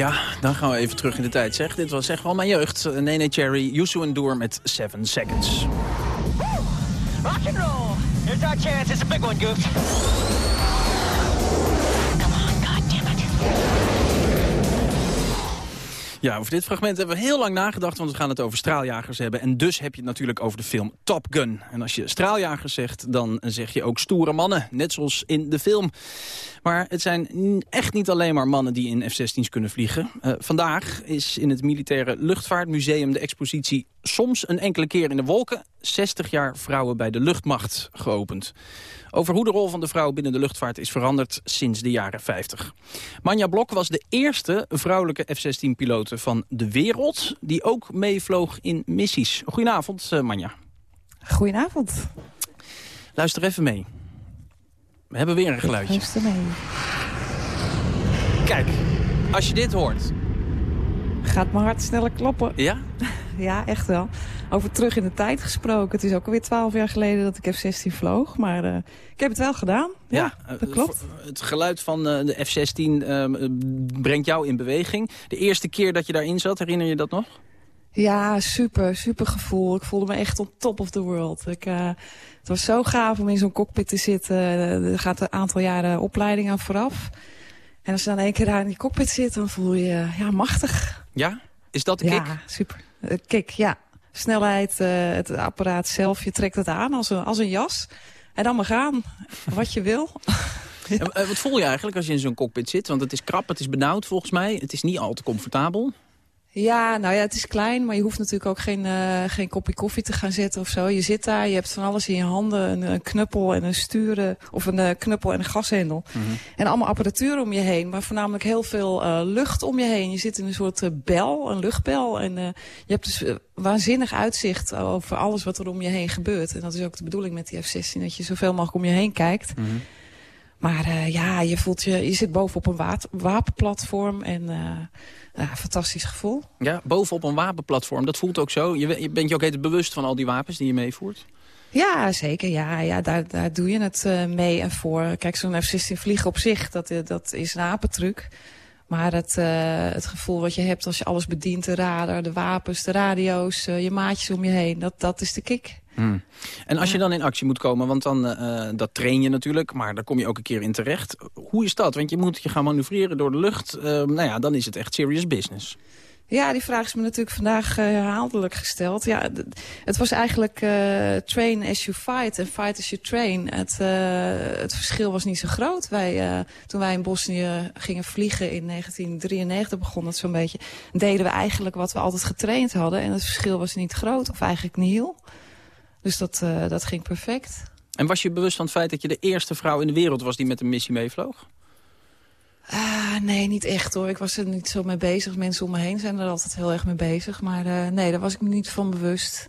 Ja, dan gaan we even terug in de tijd, zeg. Dit was echt wel mijn jeugd. Nene Cherry, Yusu Endur met 7 Seconds. Rock and roll. Here's our chance. It's a big one, Goose. Ja, over dit fragment hebben we heel lang nagedacht, want we gaan het over straaljagers hebben. En dus heb je het natuurlijk over de film Top Gun. En als je straaljagers zegt, dan zeg je ook stoere mannen, net zoals in de film. Maar het zijn echt niet alleen maar mannen die in F-16's kunnen vliegen. Eh, vandaag is in het Militaire Luchtvaartmuseum de expositie Soms een enkele keer in de wolken, 60 jaar vrouwen bij de luchtmacht geopend. Over hoe de rol van de vrouw binnen de luchtvaart is veranderd sinds de jaren 50. Manja Blok was de eerste vrouwelijke F-16-pilote van de wereld... die ook meevloog in missies. Goedenavond, eh, Manja. Goedenavond. Luister even mee. We hebben weer een geluidje. Luister mee. Kijk, als je dit hoort... Gaat mijn hart sneller kloppen. Ja? Ja, echt wel. Over terug in de tijd gesproken. Het is ook alweer twaalf jaar geleden dat ik F-16 vloog. Maar eh, ik heb het wel gedaan. Ja, eh, dat klopt. voor- Het geluid van eh, de F-16 eh, brengt jou in beweging. De eerste keer dat je daarin zat, herinner je dat nog? Ja, super, super gevoel. Ik voelde me echt on top of the world. Ik, eh, het was zo gaaf om in zo'n cockpit te zitten. Er gaat een aantal jaren opleiding aan vooraf. En als je dan één keer daar in die cockpit zit, dan voel je je ja, machtig. Ja? Is dat de kick? Ja, super. Eh, kick, ja. Snelheid, eh, het apparaat zelf, je trekt het aan als een, als een jas. En dan maar gaan, wat je wil. En, eh, wat voel je eigenlijk als je in zo'n cockpit zit? Want het is krap, het is benauwd volgens mij. Het is niet al te comfortabel. Ja, nou ja, het is klein, maar je hoeft natuurlijk ook geen, eh, geen kopje koffie te gaan zetten of zo. Je zit daar, je hebt van alles in je handen, een, een knuppel en een sturen, of een eh, knuppel en een gashendel. En allemaal apparatuur om je heen, maar voornamelijk heel veel eh, lucht om je heen. Je zit in een soort bel, een luchtbel. En je hebt dus waanzinnig uitzicht over alles wat er om je heen gebeurt. En dat is ook de bedoeling met die F-16, dat je zoveel mogelijk om je heen kijkt. Maar eh, ja, je, voelt je, je zit bovenop een wapenplatform en eh ja, fantastisch gevoel. Ja, bovenop een wapenplatform, dat voelt ook zo. Je, je bent je ook even bewust van al die wapens die je meevoert? Ja, zeker. Ja, ja daar, daar doe je het eh, mee en voor. Kijk, zo'n F-16 vliegen op zich, dat, dat is een apentruc. Maar het, het gevoel wat je hebt als je alles bedient, de radar, de wapens, de radio's, je maatjes om je heen, dat, dat is de kick. Hmm. En als je dan in actie moet komen, want dan eh, dat train je natuurlijk, maar daar kom je ook een keer in terecht. Hoe is dat? Want je moet je gaan manoeuvreren door de lucht. Eh, nou ja, dan is het echt serious business. Ja, die vraag is me natuurlijk vandaag uh, herhaaldelijk gesteld. Ja, het was eigenlijk uh, train as you fight en fight as you train. Het, uh, het verschil was niet zo groot. Wij, toen wij in Bosnië gingen vliegen in 1993 begon het zo'n beetje. Deden we eigenlijk wat we altijd getraind hadden. En het verschil was niet groot of eigenlijk nihil. Dus dat, dat ging perfect. En was je bewust van het feit dat je de eerste vrouw in de wereld was die met een missie meevloog? Ah, nee, niet echt hoor. Ik was er niet zo mee bezig. Mensen om me heen zijn er altijd heel erg mee bezig. Maar uh, nee, daar was ik me niet van bewust.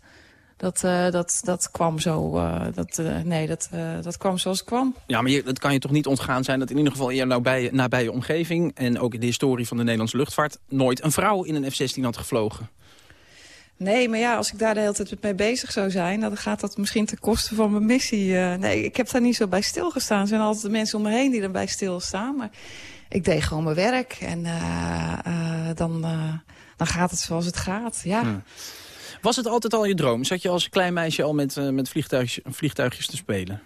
Dat, uh, dat, dat kwam zo. Uh, dat, nee, dat, dat kwam zoals het kwam. Ja, maar je, dat kan je toch niet ontgaan zijn... dat in ieder geval in jouw nabije, nabije omgeving... en ook in de historie van de Nederlandse luchtvaart... nooit een vrouw in een F-16 had gevlogen. Nee, maar ja, als ik daar de hele tijd mee bezig zou zijn... dan gaat dat misschien ten koste van mijn missie. nee, ik heb daar niet zo bij stilgestaan. Er zijn altijd de mensen om me heen die erbij stilstaan. Maar ik deed gewoon mijn werk en uh, uh, dan, dan gaat het zoals het gaat. Ja. Was het altijd al je droom? Zat je als klein meisje al met, met vliegtuigjes, vliegtuigjes te spelen?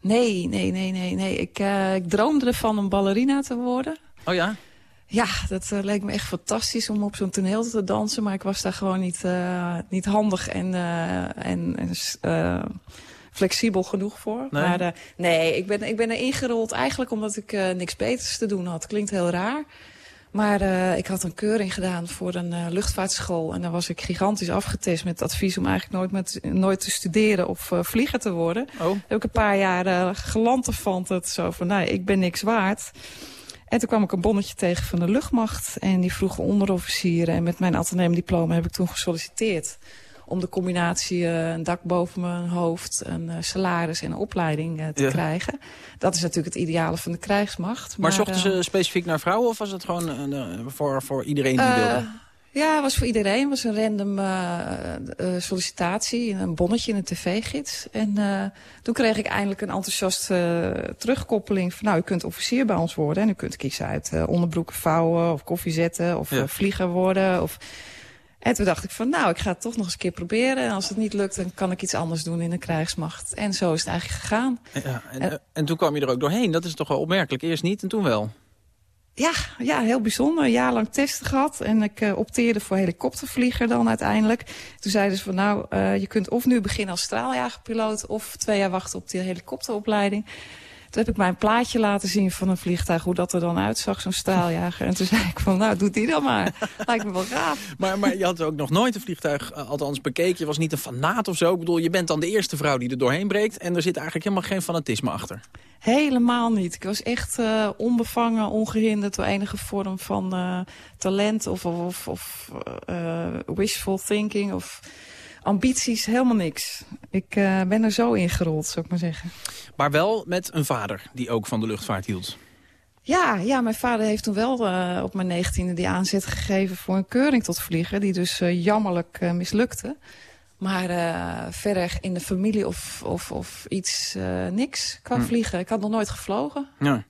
Nee, nee, nee, nee. nee. Ik, ik droomde ervan om ballerina te worden. Oh ja? Ja, dat leek me echt fantastisch om op zo'n toneel te dansen. Maar ik was daar gewoon niet, niet handig en... en flexibel genoeg voor. Nee, maar, nee ik, ben, ik ben er ingerold eigenlijk omdat ik niks beters te doen had. Klinkt heel raar. Maar ik had een keuring gedaan voor een luchtvaartschool. En daar was ik gigantisch afgetest met advies om eigenlijk nooit, met, nooit te studeren of vlieger te worden. Oh. Heb ik een paar jaar geland van het zo van, nou, ik ben niks waard. En toen kwam ik een bonnetje tegen van de luchtmacht. En die vroegen onderofficieren. En met mijn diploma heb ik toen gesolliciteerd om de combinatie uh, een dak boven mijn hoofd, een uh, salaris en een opleiding uh, te Ja. krijgen. Dat is natuurlijk het ideale van de krijgsmacht. Maar, zochten eh, ze specifiek naar vrouwen of was het gewoon eh, voor, voor iedereen die eh, wilde? Ja, het was voor iedereen. Het was een random eh, eh, sollicitatie, een bonnetje in een tv-gids. En eh, toen kreeg ik eindelijk een enthousiaste terugkoppeling van... nou, u kunt officier bij ons worden en u kunt kiezen uit onderbroeken vouwen... of koffie zetten of Ja. vlieger worden. Of... En toen dacht ik van, nou, ik ga het toch nog eens een keer proberen. En als het niet lukt, dan kan ik iets anders doen in de krijgsmacht. En zo is het eigenlijk gegaan. Ja, en, eh, en toen kwam je er ook doorheen. Dat is toch wel opmerkelijk. Eerst niet en toen wel. Ja, ja, heel bijzonder. Een jaar lang testen gehad. En ik uh, opteerde voor helikoptervlieger dan uiteindelijk. Toen zeiden ze van nou, uh, je kunt of nu beginnen als straaljagerpiloot... of twee jaar wachten op die helikopteropleiding. Toen heb ik mij een plaatje laten zien van een vliegtuig... hoe dat er dan uitzag, zo'n straaljager. En toen zei ik van nou, doe die dan maar. Lijkt me wel gaaf. Maar, maar je had ook nog nooit een vliegtuig uh, althans bekeken. Je was niet een fanaat of zo. Ik bedoel, je bent dan de eerste vrouw die er doorheen breekt. En er zit eigenlijk helemaal geen fanatisme achter. Helemaal niet. Ik was echt uh, onbevangen, ongehinderd door enige vorm van uh, talent of, of, of wishful thinking of ambities. Helemaal niks. Ik uh, ben er zo ingerold, zou ik maar zeggen. Maar wel met een vader die ook van de luchtvaart hield. Ja, ja, mijn vader heeft toen wel uh, op mijn negentiende die aanzet gegeven voor een keuring tot vlieger. Die dus uh, jammerlijk uh, mislukte. Maar uh, verder in de familie of, of, of iets, uh, niks qua hm. vliegen. Ik had nog nooit gevlogen. Ja.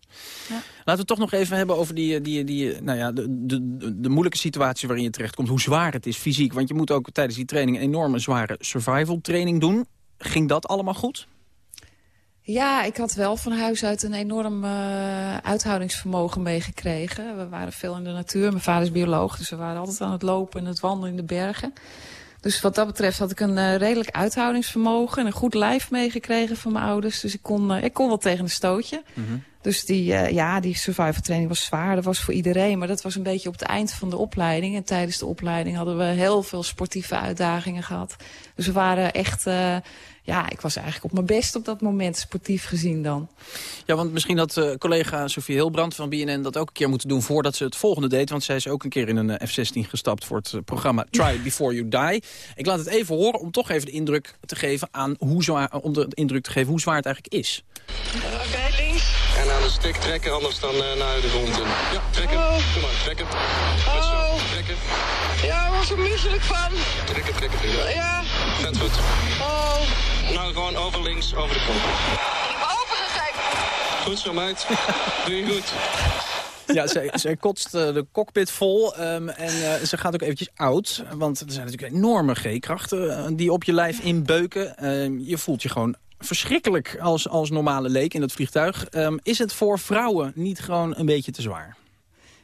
ja. Laten we het toch nog even hebben over die, die, die, nou ja, de, de, de moeilijke situatie waarin je terechtkomt. Hoe zwaar het is fysiek. Want je moet ook tijdens die training een enorme zware survival training doen. Ging dat allemaal goed? Ja, ik had wel van huis uit een enorm uh, uithoudingsvermogen meegekregen. We waren veel in de natuur. Mijn vader is bioloog, dus we waren altijd aan het lopen en het wandelen in de bergen. Dus wat dat betreft had ik een uh, redelijk uithoudingsvermogen en een goed lijf meegekregen van mijn ouders. Dus ik kon, uh, ik kon wel tegen een stootje. Mm -hmm. Dus die, uh, ja, die survival training was zwaar. Dat was voor iedereen, maar dat was een beetje op het eind van de opleiding. En tijdens de opleiding hadden we heel veel sportieve uitdagingen gehad. Dus we waren echt, ja, ik was eigenlijk op mijn best op dat moment, sportief gezien dan. Ja, want misschien had uh, collega Sofie Hilbrand van BNN dat ook een keer moeten doen voordat ze het volgende deed. Want zij is ook een keer in een uh, F-16 gestapt voor het uh, programma Try Before You Die. Ik laat het even horen om toch even de indruk te geven aan hoe zwaar, om de indruk te geven hoe zwaar het eigenlijk is. Oké, okay, links. En aan de stick trekken, anders dan uh, naar de grond. Trekken. Oh. Trekken. Ja, ik was er misselijk van. Trekken, trekken, trekken. Ja. Gaat goed. Oh. Nou, gewoon over links, over de kop. Ik open. Goed zo, meid. Doe je goed. Ja, zij, zij kotst eh, de cockpit vol ehm, en eh, ze gaat ook eventjes oud. Want er zijn natuurlijk enorme G-krachten eh, die op je lijf inbeuken. Ehm, je voelt je gewoon verschrikkelijk als, als normale leek in dat vliegtuig. Ehm, is het voor vrouwen niet gewoon een beetje te zwaar?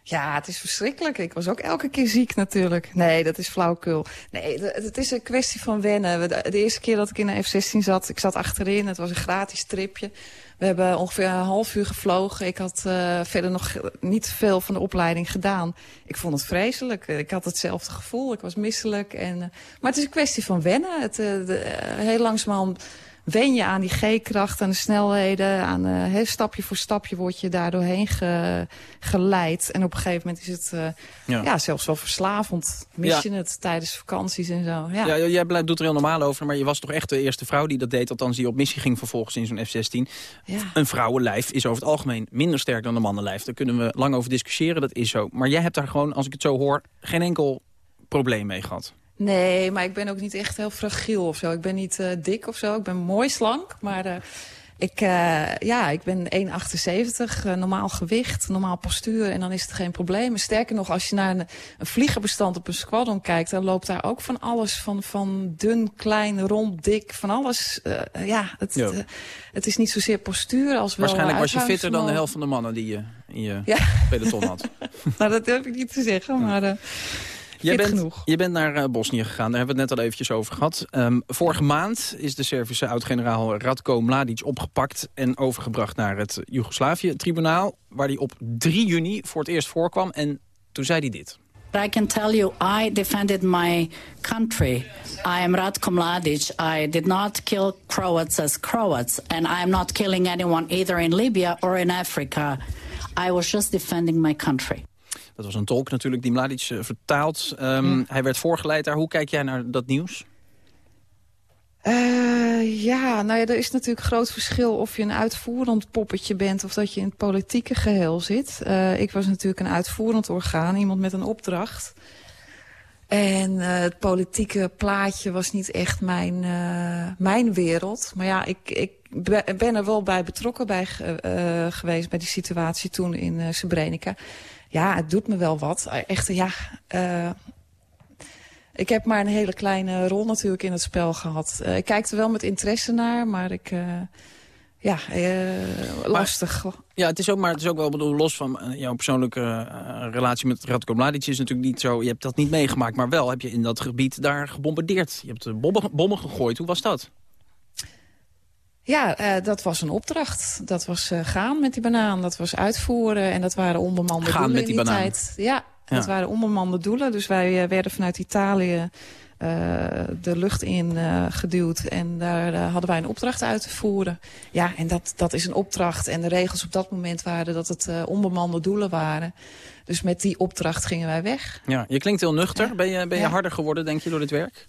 Ja, het is verschrikkelijk. Ik was ook elke keer ziek natuurlijk. Nee, dat is flauwkul. Nee, het is een kwestie van wennen. We- De eerste keer dat ik in de F-16 zat, ik zat achterin. Het was een gratis tripje. We hebben ongeveer een half uur gevlogen. Ik had eh, verder nog niet veel van de opleiding gedaan. Ik vond het vreselijk. Ik had hetzelfde gevoel. Ik was misselijk. En, eh, maar het is een kwestie van wennen. Het, eh, heel langzamerhand wen je aan die G-kracht, aan de snelheden. Aan, eh, hè, stapje voor stapje word je daar doorheen ge- geleid. En op een gegeven moment is het eh, Ja. ja. zelfs wel verslavend. Mis je het tijdens vakanties en zo. Ja. Ja. jij blijft, doet er heel normaal over, maar je was toch echt de eerste vrouw die dat deed. Althans, die op missie ging vervolgens in zo'n F-16. Ja. Een vrouwenlijf is over het algemeen minder sterk dan een mannenlijf. Daar kunnen we lang over discussiëren, dat is zo. Maar jij hebt daar gewoon, als ik het zo hoor, geen enkel probleem mee gehad. Nee, maar ik ben ook niet echt heel fragiel of zo. Ik ben niet eh, dik of zo. Ik ben mooi slank, maar eh, ik, eh, ja, ik ben 1,78, eh, normaal gewicht, normaal postuur. En dan is het geen probleem. Sterker nog, als je naar een, een vliegerbestand op een squadron kijkt... dan loopt daar ook van alles, van, van dun, klein, rond, dik, van alles. ja, het, Ja. het is niet zozeer postuur als wel Waarschijnlijk was je fitter dan de helft van de mannen die je in je Ja. peloton had. nou, dat durf ik niet te zeggen, maar... Jij bent, genoeg. je bent naar eh, Bosnië gegaan, daar hebben we het net al eventjes over gehad. Ehm, vorige maand is de Servische oud-generaal Radko Mladic opgepakt... en overgebracht naar het Joegoslavië-tribunaal... waar hij op 3 juni voor het eerst voorkwam. En toen zei hij dit. I can tell you, I defended my country. I am Ratko Mladic. I did not kill Croats as Croats, and I am not killing anyone either in Libya or in Africa. I was just defending my country. Dat was een tolk natuurlijk die Mladic eh, vertaalt. Ehm, Hij werd voorgeleid daar. Hoe kijk jij naar dat nieuws? Eh, ja, nou ja, er is natuurlijk groot verschil of je een uitvoerend poppetje bent of dat je in het politieke geheel zit. Eh, ik was natuurlijk een uitvoerend orgaan, iemand met een opdracht. En het politieke plaatje was niet echt mijn, mijn wereld. Maar ja, ik, ik be- ben er wel bij betrokken bij ge- geweest bij die situatie toen in Srebrenica. Ja, het doet me wel wat. Eh, Echt, ja... eh, ik heb maar een hele kleine rol natuurlijk in het spel gehad. Eh, ik kijk er wel met interesse naar, maar ik... ja, lastig. Ja, het is ook, maar het is ook wel bedoel, los van jouw persoonlijke relatie met Radko Mladic is natuurlijk niet zo. Je hebt dat niet meegemaakt, maar wel heb je in dat gebied daar gebombardeerd. Je hebt bommen, bommen gegooid. Hoe was dat? Ja, eh, dat was een opdracht. Dat was eh, gaan met die banaan. Dat was uitvoeren. En dat waren onbemande Gaan doelen met die in die banaan. tijd. Ja, dat Ja. waren onbemande doelen. Dus wij eh, werden vanuit Italië de lucht in geduwd. En daar hadden wij een opdracht uit te voeren. Ja, en dat, dat is een opdracht. En de regels op dat moment waren dat het onbemande doelen waren. Dus met die opdracht gingen wij weg. Ja, je klinkt heel nuchter. Ben je, ben je Ja. harder geworden, denk je, door dit werk?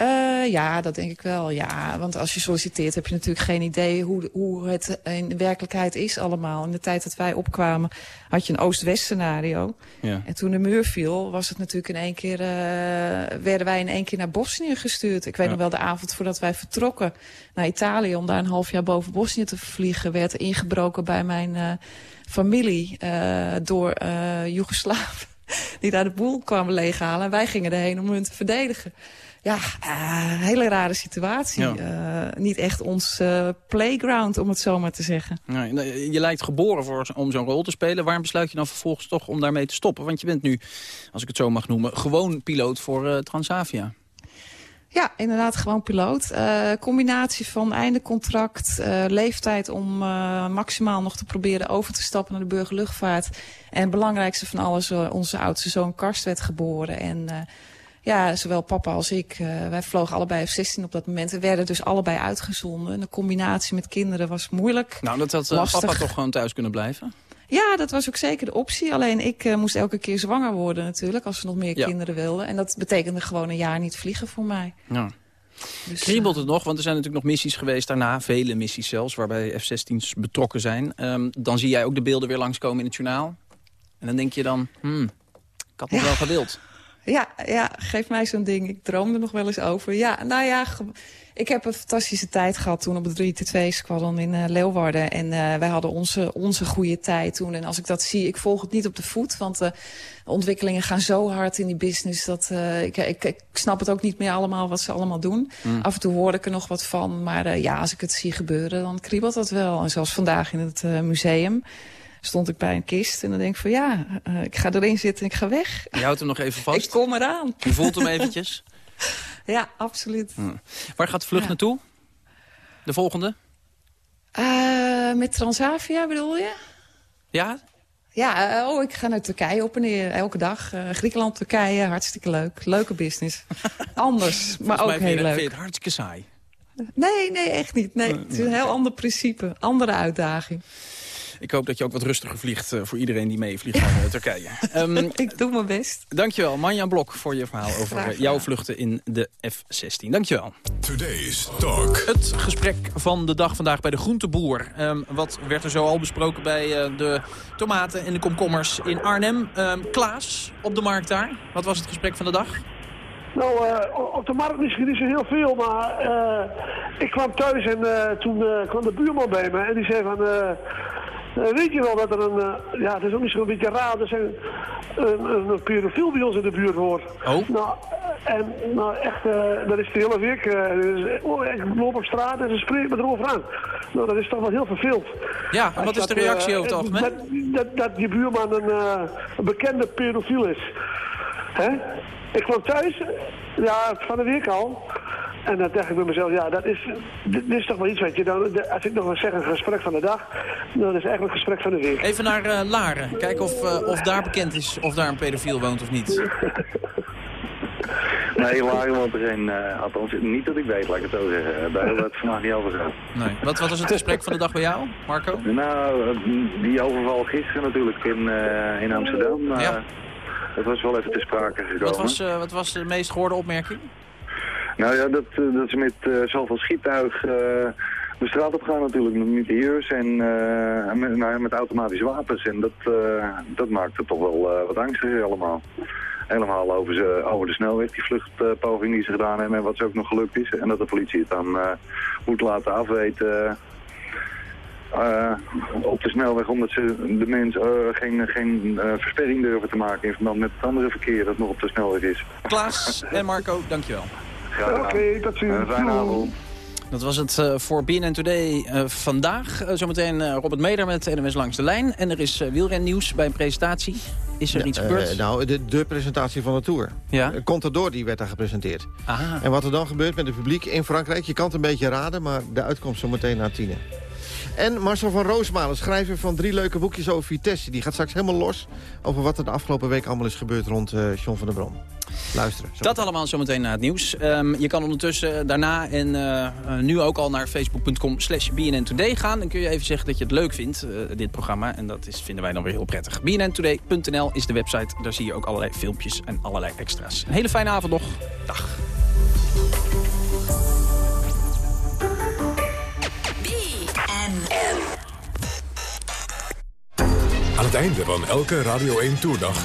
Eh, ja, dat denk ik wel. Ja, want als je solliciteert heb je natuurlijk geen idee hoe, hoe het in de werkelijkheid is allemaal. In de tijd dat wij opkwamen had je een Oost-West scenario. Ja. En toen de muur viel, was het natuurlijk in één keer, eh, werden wij in één keer naar Bosnië gestuurd. Ik weet Ja. nog wel de avond voordat wij vertrokken naar Italië om daar een half jaar boven Bosnië te vliegen, werd er ingebroken bij mijn eh, familie door Joegoslaven die daar de boel kwamen leeghalen. En wij gingen erheen om hun te verdedigen. Ja, eh, hele rare situatie. Ja. Eh, niet echt ons eh, playground, om het zo maar te zeggen. Nee, je lijkt geboren voor, om zo'n rol te spelen. Waarom besluit je dan vervolgens toch om daarmee te stoppen? Want je bent nu, als ik het zo mag noemen, gewoon piloot voor Transavia. Ja, inderdaad, gewoon piloot. Combinatie van einde contract, leeftijd om maximaal nog te proberen over te stappen naar de burgerluchtvaart. En het belangrijkste van alles, onze oudste zoon Karst werd geboren. En ja, zowel papa als ik, eh, wij vlogen allebei F-16 op dat moment. We werden dus allebei uitgezonden. En de combinatie met kinderen was moeilijk. Nou, dat had eh, papa toch gewoon thuis kunnen blijven? Ja, dat was ook zeker de optie. Alleen ik eh, moest elke keer zwanger worden natuurlijk, als we nog meer Ja. kinderen wilden. En dat betekende gewoon een jaar niet vliegen voor mij. Ja. Dus, Kriebelt het nog? Want er zijn natuurlijk nog missies geweest daarna, vele missies zelfs, waarbij F-16's betrokken zijn. Ehm, dan zie jij ook de beelden weer langskomen in het journaal. En dan denk je dan, hmm, ik had nog Ja. wel gewild. Ja, ja, geef mij zo'n ding. Ik droom er nog wel eens over. Ja, nou ja, ik heb een fantastische tijd gehad toen op het 3 2 squadron in eh, Leeuwarden. En eh, wij hadden onze, onze goede tijd toen. En als ik dat zie, ik volg het niet op de voet. Want eh, de ontwikkelingen gaan zo hard in die business. Dat, ik, ik, ik snap het ook niet meer allemaal wat ze allemaal doen. Mm. Af en toe hoor ik er nog wat van. Maar ja, als ik het zie gebeuren, dan kriebelt dat wel. En zoals vandaag in het museum stond ik bij een kist. En dan denk ik van ja, eh, ik ga erin zitten en ik ga weg. Je houdt hem nog even vast. Ik kom eraan. Je voelt hem eventjes. Ja, absoluut. Hm. Waar gaat de vlucht Ja. naartoe? De volgende? Eh, met Transavia bedoel je? Ja? Ja, eh, oh, ik ga naar Turkije op en neer. Elke dag. Griekenland, Turkije, hartstikke leuk. Leuke business. Anders, maar ook heel leuk. vind je het hartstikke saai. Nee, nee, echt niet. Nee, het is een heel ander principe. Andere uitdaging. Ik hoop dat je ook wat rustiger vliegt eh, voor iedereen die meevliegt naar eh, Turkije. Ehm, ik doe mijn best. Dankjewel, Manja Blok, voor je verhaal over eh, jouw vluchten in de F-16. Dankjewel. Today's Talk. Het gesprek van de dag vandaag bij de groenteboer. Ehm, wat werd er zo al besproken bij eh, de tomaten en de komkommers in Arnhem? Ehm, Klaas, op de markt daar. Wat was het gesprek van de dag? Nou, eh, op de markt misschien niet zo heel veel, maar eh, ik kwam thuis en eh, toen eh, kwam de buurman bij me en die zei van... eh, weet je wel dat er een, eh, ja het is ook niet zo'n beetje raar, er zijn een, een, een pedofiel bij ons in de buurt hoor. Oh? Nou, eh, en nou echt, dat is de hele week, dus, oh, ik loop op straat en ze spreken me erover aan. Nou, dat is toch wel heel verveeld. Ja, en wat is de reactie over het algemeen? Dat, dat, dat je buurman een, een bekende pedofiel is. Hè? Ik kwam thuis, ja, van de week al. En dan dacht ik bij mezelf, ja, dat is, dit, is toch wel iets, weet je. Dan, als ik nog wil zeggen, een gesprek van de dag, dan is het eigenlijk een gesprek van de week. Even naar eh, Laren. Kijken of, eh, of daar bekend is of daar een pedofiel woont of niet. Nee, Laren woont er geen, eh, althans niet dat ik weet, laat ik het zo zeggen. Daar hebben we het vandaag niet over gehad. Nee. Wat, wat was het gesprek van de dag bij jou, Marco? Nou, die overval gisteren natuurlijk in, eh, in Amsterdam. Ja. Dat was wel even te sprake gekomen. Wat was, eh, wat was de meest gehoorde opmerking? Nou ja, dat, eh, dat ze met eh, zoveel schiettuig eh, de straat op gaan natuurlijk. Met meteors en met, nou ja, met automatische wapens. En dat, eh, dat maakt het toch wel wat angstiger allemaal. Helemaal over, ze, over de snelweg, die vluchtpoging die ze gedaan hebben en wat ze ook nog gelukt is. En dat de politie het dan moet laten afweten op de snelweg. Omdat ze de mensen geen, geen versperring durven te maken in verband met het andere verkeer dat nog op de snelweg is. Klaas en Marco, dankjewel. Oké, tot ziens. Een fijne avond. Dat was het eh, voor BNN Today eh, vandaag. Eh, zometeen eh, Robert Meder met NMS Langs de Lijn. En er is uh, wielrennieuws bij een presentatie. Is er Ja, iets gebeurd? nou, de, de presentatie van de Tour. Ja. Contador die werd daar gepresenteerd. Aha. En wat er dan gebeurt met het publiek in Frankrijk... je kan het een beetje raden, maar de uitkomst zo meteen na tienen. En Marcel van Roosmalen, schrijver van drie leuke boekjes over Vitesse... die gaat straks helemaal los over wat er de afgelopen week allemaal is gebeurd... rond eh John van der Brom. Luisteren. zo. Dat allemaal zometeen na het nieuws. Ehm, je kan ondertussen daarna en eh, eh, nu ook al naar facebook.com slash BNN Today gaan. Dan kun je even zeggen dat je het leuk vindt, eh, dit programma. En dat is, vinden wij dan weer heel prettig. BNNtoday.nl is de website. Daar zie je ook allerlei filmpjes en allerlei extra's. Een hele fijne avond nog. Dag. Aan het einde van elke Radio 1 Tourdag.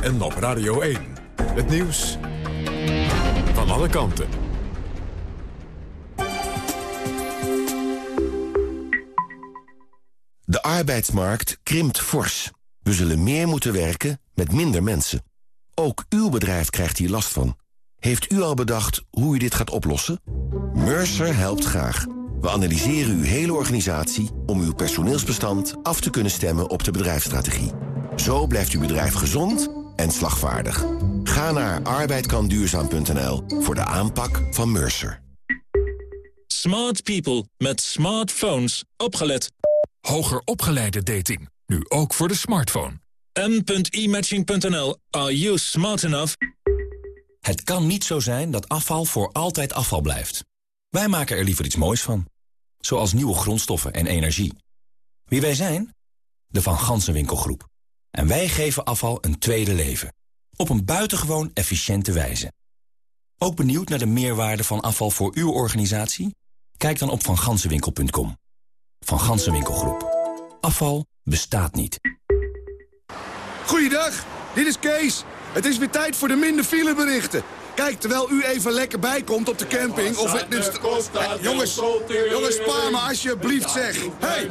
en op Radio 1. Het nieuws van alle kanten. De arbeidsmarkt krimpt fors. We zullen meer moeten werken met minder mensen. Ook uw bedrijf krijgt hier last van. Heeft u al bedacht hoe u dit gaat oplossen? Mercer helpt graag. We analyseren uw hele organisatie om uw personeelsbestand af te kunnen stemmen op de bedrijfsstrategie. Zo blijft uw bedrijf gezond en slagvaardig. Ga naar arbeidkanduurzaam.nl voor de aanpak van Mercer. Smart people met smartphones. Opgelet. Hoger opgeleide dating. Nu ook voor de smartphone. m.imatching.nl. Are you smart enough? Het kan niet zo zijn dat afval voor altijd afval blijft. Wij maken er liever iets moois van. Zoals nieuwe grondstoffen en energie. Wie wij zijn? De Van Gansenwinkelgroep. En wij geven afval een tweede leven. Op een buitengewoon efficiënte wijze. Ook benieuwd naar de meerwaarde van afval voor uw organisatie? Kijk dan op vangansenwinkel.com. Van Gansenwinkelgroep. Afval bestaat niet. Goeiedag, dit is Kees. Het is weer tijd voor de minder fileberichten. Kijk, terwijl u even lekker bijkomt op de camping... of. Eh, jongens, jongens, spaar me alsjeblieft, zeg. Hey!